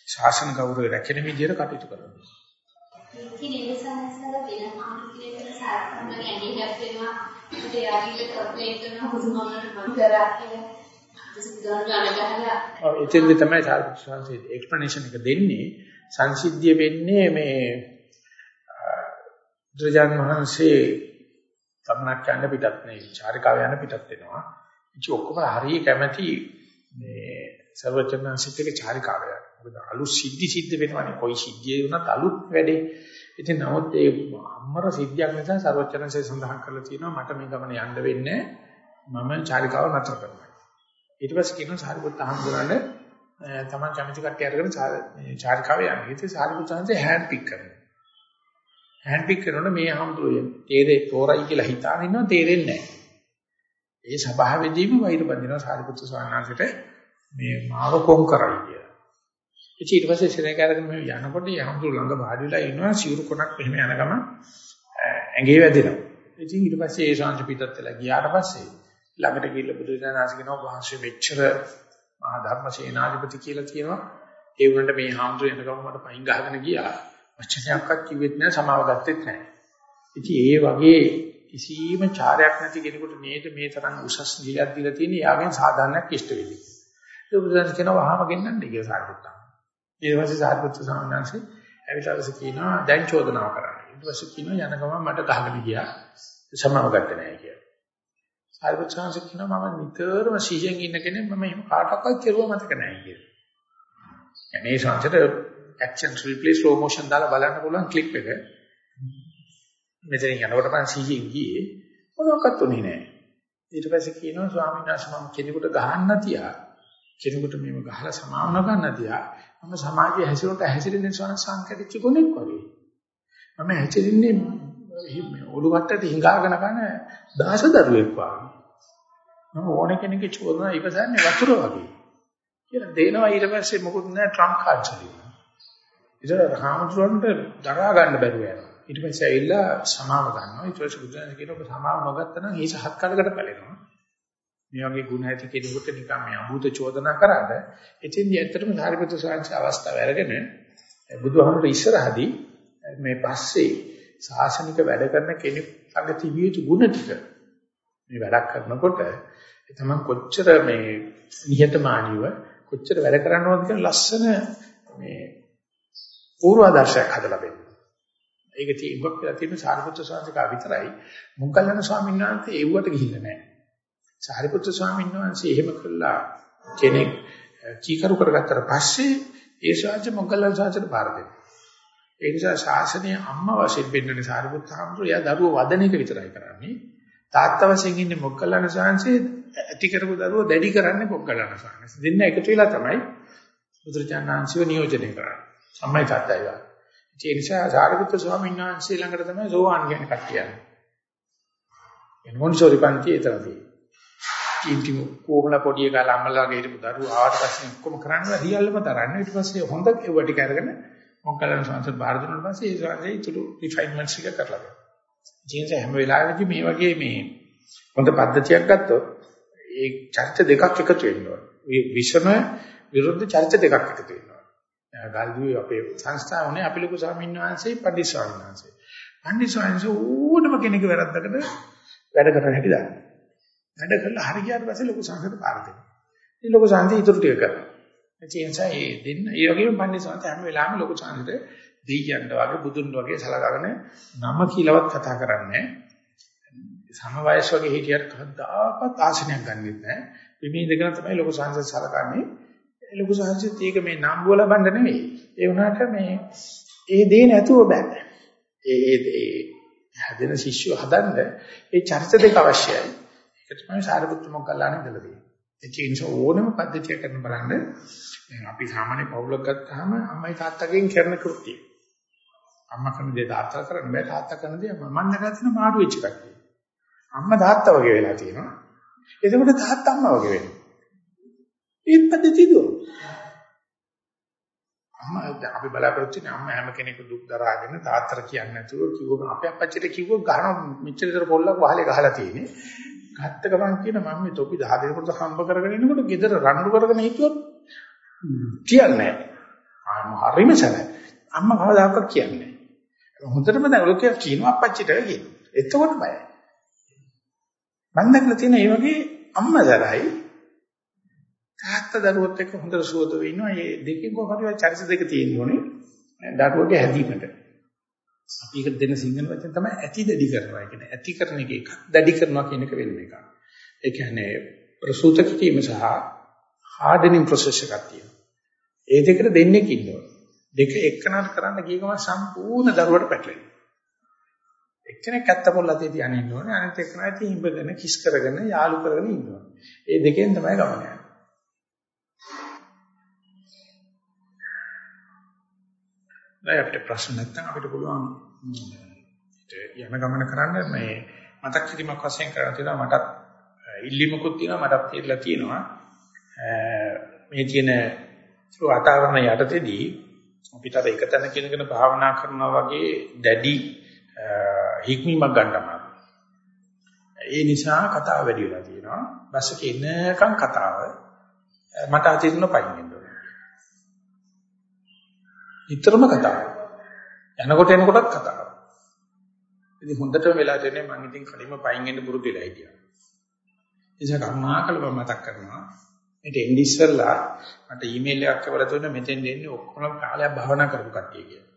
ශාසන ගෞරවය රැකෙන විදියට කටයුතු කරනවා. ඉතින් ඒ සංස්කාර වෙන ආකාරයකට සාර්ථකව ඇඟිල්ලක් වෙනවා ඒකට යාගිට කම්ප්ලේන්ට් කරනවා හුස්මකට මම කරා කියලා ඔව් එතෙන්ද තමයි සාර්ථකව එක්ස්ප්ලනේෂන් එක දෙන්නේ. සංසිද්ධිය වෙන්නේ මේ බුදුරජාණන් වහන්සේ සම්නක් යන්න පිටත් නෙවෙයි චාරිකාව යන පිටත් වෙනවා. ඉතින් ඔක්කොම හරිය කැමැති මේ සර්වචනන්සිට එක චාරිකාව යන මොකද අලුත් සිද්ධි සිද්ධ වෙනවනේ. කොයි සිද්ධියේ වුණත් අලුත් වැඩේ. ඉතින් නමුත් ඒ අම්මර සිද්ධියක් නිසා සර්වචනන්සේ සඳහන් කරලා තියෙනවා මට මේ ගමන යන්න වෙන්නේ මම චාරිකාව නතර කරනවා. ඊට පස්සේ කියනවා සාරිපුත් අහම්බුරන්නේ තමන් කැමති කට්ටිය අරගෙන චාරිකාව යනවා ඉතින් සාරිපුත් සංසේ හෑන්ඩ් පික් කරනවා. හෑන්ඩ් පික් කරනකොට මේ අහම්බුරේ තේරේ තෝරයි කියලා හිතාගෙන ඉන්නවා තේරෙන්නේ නැහැ ඒ සභාවෙදීම වෛර බඳිනවා සාරිපුත් ස්වාමීන් වහන්සේට මේ මාව කොම් කරයි කියලා ඉතින් ඊට පස්සේ සෙනෙක අරගෙන මේ යනකොට යහඳු ළඟ වාඩි වෙලා ඉනවා සිවුරු කොනක් මෙහෙම යන ගමන් ඇඟේ වැදෙනවා. ඉතින් ඊට පස්සේ ඒ ශාන්ති පිටත් වෙලා ගියාට පස්සේ ළඟට ගිහිල්ලා බුදුරජාණන් කියනවා වහන්සේ මෙච්චර මහා ධර්ම සේනාධිපති කියලා කියනවා. ඒ වුණාට මේ හාමුදුරු එනකම මට පයින් ගහගෙන ගියා. වචනයක්වත් කිව්වෙත් නැහැ සමාව ගත්තෙත් නැහැ. ඉතින් ඒ වගේ කිසිම චාරයක් නැති කෙනෙකුට නේද මේ තරම් උසස් නිලයක් දීලා තියෙන්නේ යාගෙන් සාධාරණයක් ඉෂ්ට වෙන්නේ. ඒ බුදුරජාණන් කියනවා වහම ගෙන්නන්නේ කියලා සාරිපුත්තා. ඊට පස්සේ සාරිපුත්තු සාමණේරයන්සේ ඇවිල්ලාස කියනවා දැන් චෝදනාව කරන්න. ඊට පස්සේ කියනවා යන ගමන් මට ගහගෙන ගියා සමාව ගත්තේ නැහැ කියලා. සාරිපුත්තු සාමණේරයන් කියනවා මම නිතරම සිහියෙන් ඉන්න කෙනෙක් මම එහෙම කාටවත් කෙරුවා මතක නැහැ කියලා. මේ සංසතේ action replay slow motion දාලා බලන්න පුළුවන් ක්ලිප් එක. මෙතන යනකොට මම සිහියෙන් ගියේ මොනවක්වත් උනේ නැහැ. ඊට පස්සේ කියනවා ස්වාමීන් වහන්සේ මම කෙනෙකුට ගහන්න තියා කෙනෙකුට මේව ගහලා සමාවන ගන්න තියා මම සමාජයේ හැසිරුණට හැසිරෙන සෝන සංකටිච්ච ගුණෙක් වගේ. මම හැසිරෙන්නේ ඔළුවටට හිඟාගෙන කන දාසදරුවෙක් වගේ. මම ඕන කෙනෙකුගේ චෝදනා ඉවසන්නේ වතුර වගේ. කියලා දෙනවා ඊට පස්සේ මොකුත් නැහැ ට්‍රම්ප් කාඩ් වලින්. ඉතින් රාමතුරන්ට දරා ගන්න බැරුව යනවා. ඊට පස්සේ ඇවිල්ලා සමාව ගන්නවා. ඊට පස්සේ බුදුන් කියනවා ඔබ සමාව නොගත්තා නම් හිස හත් කඩකට පැලෙනවා. මේ වගේ ගුණ ඇති කෙනෙකුට නිකන් මේ අභූත චෝදනා කරාද එතින්දී ඇත්තටම සාරිපුත්‍ර ස්වාමීන් අවස්ථාව අරගෙන බුදුහාමුදුර ඉස්සරහදී මේ පස්සේ ශාසනික වැඩ කරන කෙනෙක් ළඟ තිබිය යුතු ගුණ ටික මේ වැඩක් කරනකොට ඒ තමයි කොච්චර මේ නිහතමානීව කොච්චර වැඩ කරනවද කියන ලස්සන මේ පූර්වාදර්ශයක් හදලා දෙන්න. ඒක තියෙන්නක් කියලා තියෙන සාරිපුත්‍ර ස්වාමීන් වහන්සේ විතරයි. මොග්ගල්ලාන ස්වාමීන් වහන්සේ ඒවට ගිහිල්ලා නැහැ. සාරිපුත්‍ර ස්වාමීන් වහන්සේ එහෙම කළා කෙනෙක් කීකරු කරගත්තට පස්සේ ඒ ශාස්ත්‍ර මොග්ගල්ලාන ශාස්ත්‍රයට බාර දෙනවා. ඒ නිසා ශාසනීය අම්මා වශයෙන් වෙන්නනේ සාරිපුත්‍ර හාමුදුරුවෝ එයා දරුවෝ වදන එක විතරයි කරන්නේ. තාත්තා වශයෙන් ඉන්නේ මොග්ගල්ලාන ශාස්ත්‍රයේ ඇති කරපු දරුවෝ දැඩි කරන්නේ මොග්ගල්ලාන ශාස්ත්‍රය. දෙන්න එකතු වෙලා තමයි බුදුරජාණන්සිව නියෝජනය කරන්නේ. අම්මයි තාත්තයි. ඒ නිසා සාරිපුත්‍ර ස්වාමීන් වහන්සේ ළඟට තමයි සෝවාන් කියන කට්ටිය යන්නේ. එනෝන්සෝරි පන්ති එතනදී. කීටි කොමල පොඩි එකා ළම්මලාගේ හිටපු දරුවෝ ආවට පස්සේ ඔක්කොම කරන්නේ රියල්ම තරන්නේ ඊට පස්සේ හොඳ ඒව ටික අරගෙන මොකක්ද සංසද් බාර දුන්නාට පස්සේ ඒ සංසදේ ඉතුරු රිෆයින්මන්ට්ස් ටික කරලා දෙනවා. ජීන්ස් හැම වෙලාවෙදී මේ වගේ මේ හොඳ පද්ධතියක් ගත්තොත් ඒ චරිත දෙකක් එකතු වෙනවා. විෂම විරුද්ධ චරිත දෙකක් එකතු වෙනවා. ගල්දුවේ අපේ සංස්ථාවනේ අපි ලොකු ස්වාමීන් වහන්සේ පන්දි ස්වාමීන් වහන්සේ. පන්දි ස්වාමීන් වහන්සේ ඕනම කෙනෙක් වැරද්දකට වැඩ කරන්න හැටි දන්නවා. වැඩ කරලා හරි ගියාට පස්සේ ලොකු සංසද පාර දෙනවා. ඉතින් ලොකු සංසද ඉතුරු ටික කරනවා. ඒ නිසා ඒ දෙන්න ඒ වගේම පන්දි ස්වාමීන් හැම වෙලාවෙම ලොකු සංසද දෙයියන්ට වගේ බුදුන් වගේ සලකගෙන නම කියලාවත් කතා කරන්නේ සම වයස් වගේ හිටියට කවදාකවත් ආසනයක් ගන්නෙත් නැහැ. විමේ දෙකන තමයි ලොකු සංසද සලකන්නේ. ලොකු සංසිත් ඒක මේ නම් වල බණ්ඩ නෙවෙයි. ඒ වුණාට මේ ඒ දේ නැතුව බෑ. ඒ ඒ හැදෙන ශිෂ්‍යව හදන්න ඒ චරිත දෙක අවශ්‍යයි. ඒක තමයි සාරිපුත්‍ර මොග්ගල්ලානේ ඉඳලා තියෙන්නේ. ඒ කියන්නේ ඕනම පද්ධතියක් කරන බලන්න අපි සාමාන්‍ය පවුලක් ගත්තාම අම්මයි තාත්තගෙන් කරන කෘත්‍යය. අම්මා කරන දේ තාත්තා කරන්න බෑ තාත්තා කරන දේ මම නැගලා තියෙන මාරු වෙච්ච කට්ටිය. අම්මා තාත්තා වගේ වෙලා තියෙනවා. එතකොට තාත්තා අම්මා වගේ වෙනවා. ඒත් පද්ධතිය දුව. අම්මා අපි බලාපොරොත්තු වෙන අම්මා හැම කෙනෙකු දුක් දරාගෙන තාත්තර කියන්නේ නැතුව කිව්වම අපේ අපච්චිට කිව්වොත් ගහන මෙච්චර විතර පොල්ලක් වහලේ ගහලා තියෙන්නේ. ගත්ත ගමන් කියන මම මේ තොපි 10 දෙනෙකුට හම්බ කරගෙන ඉන්නකොට ගෙදර රණ්ඩු කරගෙන හිටියොත් කියන්නේ නැහැ. හරිම සැලයි. අම්මා කවදාකවත් කියන්නේ නැහැ. හොඳටම දැන් ලෝකයක් කියනවා අපච්චිට කියනවා. එතකොට බයයි. මම දැක්ලා තියෙන මේ වගේ අම්මා දරයි තාත්තා දරුවොත් එක්ක හොඳට සුවද වෙනවා. මේ දෙකෙන් කොහොමද චරිත දෙක තියෙන්න ඕනේ. දරුවගේ හැදීමට. අපි එක දෙන සිංහල වචන තමයි ඇති දැඩි කරනවා කියන්නේ. ඇති කරන එක එකක්. දැඩි කරනවා කියන එක වෙන එකක්. ඒ කියන්නේ ප්‍රසූත කිරීම සහ හાર્ඩනින් ප්‍රොසෙස් එකක් තියෙනවා. ඒ දෙකට දෙන්නේ කින්නවා. දෙක එක්කනට කරන්න ගිය ගමන් සම්පූර්ණ දරුවට පැටලෙනවා. එක්කෙනෙක් ඇත්ත පොල් අතේ තියාගෙන ඉන්න ඕනේ. අනිත් එක්කෙනා ඉතින් හිඹගෙන කිස් කරගෙන යාළු කරගෙන ඉන්න ඕනේ. ඒ දෙකෙන් තමයි ගමන යන්නේ. දැන් අපිට ප්‍රශ්න නැත්නම් අපිට පුළුවන් යන ගමන කරන්න මේ මතක් කිරීමක් වශයෙන් කරන්න තියෙනවා මටත් ඉල්ලීමකුත් තියෙනවා මටත් කියලා තියෙනවා මේ තියෙන වාතාවරණ යටතේදී අපිට අර එක තැනක ඉඳගෙන භාවනා කරනවා වගේ දැඩි හික්මීමක් ගන්න අමාරුයි. ඒ නිසා කතාව වැඩි වෙලා තියෙනවා. බස් එකේ ඉන්නකම් කතාව මට අතිරින් පයින් වෙන්න ඕනේ. ඊතරම කතාව. යනකොට එනකොටත් කතාව. ඉතින් හොඳටම වෙලා තියෙන්නේ මම ඉතින් කලින්ම පයින් එන්න පුරුදු වෙලා හිටියා. නිසා කර්මාකල මම මතක් කරනවා. මේට එන්නේ ඉස්සෙල්ලා මට ඊමේල් එකක් කරලා තුන මෙතෙන් දෙන්නේ ඔක්කොම කාලයක් භවනා කරපු කට්ටිය කියලා.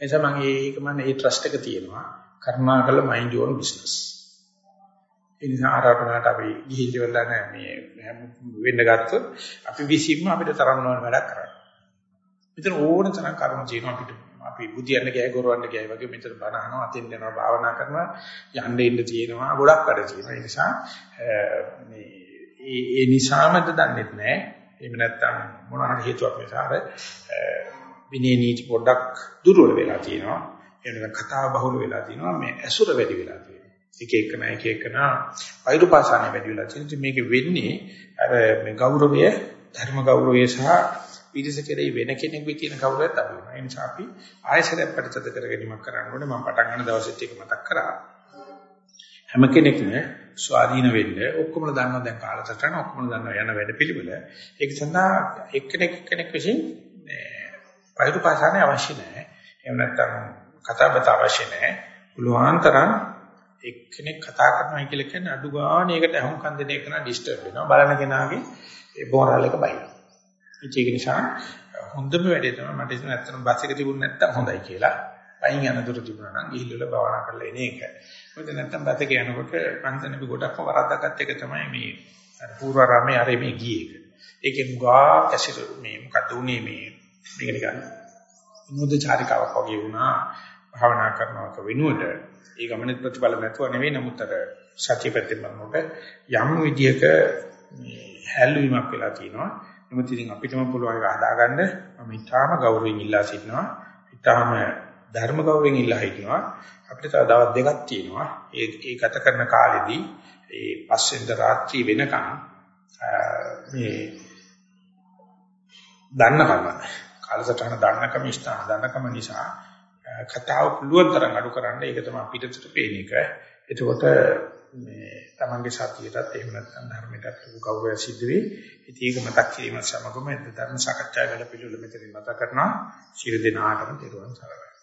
එනිසා මම ඒක මම ඒ ට්‍රස්ට් එක තියෙනවා. කර්මාකල මයින්ඩ් යෝර් බිස්නස්. ඒ නිසා ආරාධනාවට අපි ගිහින් ඉවරලා නැහැ මේ වෙන්න ගත්තොත් අපි විසින්ම අපිට තරන්න ඕන වැඩක් කරන්න. මෙතන ඕන තරම් කර්ම තියෙනවා අපිට. අපි බුදියන්න ගියයි ගොරවන්න ගියයි වගේ මෙතන බණ අහනවා අතින් යනවා භාවනා කරනවා යන්න ඉන්න තියෙනවා ගොඩක් වැඩ තියෙනවා. ඒ නිසා මේ ඒ ඒ නිසාමද දන්නේ නැහැ. එහෙම නැත්නම් මොන හරි හේතුවක් නිසා අර විනය නීති පොඩ්ඩක් දුර්වල වෙලා තියෙනවා. එහෙනම් කතාව බහුල වෙලා තියෙනවා. මේ ඇසුර වැඩි වෙලා තියෙනවා. එක එකන එක එකන වෛරුපාසානේ වැඩි වෙලා තියෙනවා. මේක වෙන්නේ අර මේ ගෞරවය, ධර්ම ගෞරවය සහ පිරිස කෙරෙහි වෙන කෙනෙකුගේ තියෙන ගෞරවයත් අඩු වෙනවා. ඒ නිසා අපි ආයසරයක් ප්‍රතිසද කර ගැනීමක් කරන්න ඕනේ. මම පටන් ගන්න දවසෙත් ඒක මතක් කරා. හැම කෙනෙක්ම ස්වාධීන වෙන්න ඔක්කොම දන්නවා දැන් කාලසටහන ඔක්කොම දන්නවා යන වැඩ පිළිවෙල. ඒක සඳහා එක්කෙනෙක් එක්කෙනෙක් විසින් වෛරු පාසානේ අවශ්‍ය නැහැ. එහෙම නැත්නම් කතා බත අවශ්‍ය නැහැ. පුළුවන් තරම් එක්කෙනෙක් කතා කරනවා කියලා කියන්නේ අඩු ගන්න ඒකට අහුම්කම් දෙන එක නා ඩිස්ටර්බ් වෙනවා. බලන කෙනාගේ ඒ බෝරල් එක බයිනවා. ඒක නිසා හොඳම වැඩේ තමයි මට ඉතින් ඇත්තටම බස් එක තිබුණ නැත්තම් හොඳයි කියලා. පයින් යන දුර තිබුණා නම් ගිහිල්ලා භාවනා කරලා එන එක. මොකද නැත්තම් බස් එක යනකොට පන්සල් අපි ගොඩක්ම වරද්දාගත්ත එක තමයි මේ අර පූර්වාරාමයේ අර මේ ගියේ එක. ඒකේ මුගා ඇසිර මේ මොකද උනේ මේ මේක නිකන් විනෝදචාරිකාවක් වගේ වුණා භාවනා කරනවක වෙනුවට ඒ ගමනේ ප්‍රතිඵල නැතුව නෙවෙයි නමුත් අර සත්‍ය පැත්තෙන් බලනකොට යම් විදියක මේ හැල්වීමක් වෙලා තියෙනවා නමුත් ඉතින් අපිටම පුළුවන් ඒක හදාගන්න. මම ඊටාම ගෞරවයෙන් ඉල්ලා සිටිනවා. ඊටාම ධර්ම ගෞරවයෙන් ඉල්ලා හිටිනවා. අපිට තව දවස් දෙකක් තියෙනවා. ඒ ඒ ගත කරන කාලෙදී ඒ පස්වෙන්ද රාත්‍රී වෙනකන් මේ දන්නකම කාලසටහන දන්නකම ස්ථාන දන්නකම නිසා කතාව පුළුවන් තරම් අඩු කරන්න. ඒක තමයි පිටතට පේන එක. එතකොට මේ තමන්ගේ සතියටත් එහෙම නැත්නම් ධර්මයටත් ලොකු ගෞරවය සිද්ධ වෙයි. ඉතින් ඒක මතක් කිරීම සමගම ධර්ම සාකච්ඡා වල පිළිවෙල මෙතනින් මතක් කරනවා. ශිර දිනාටම දරුවන් සරණයි.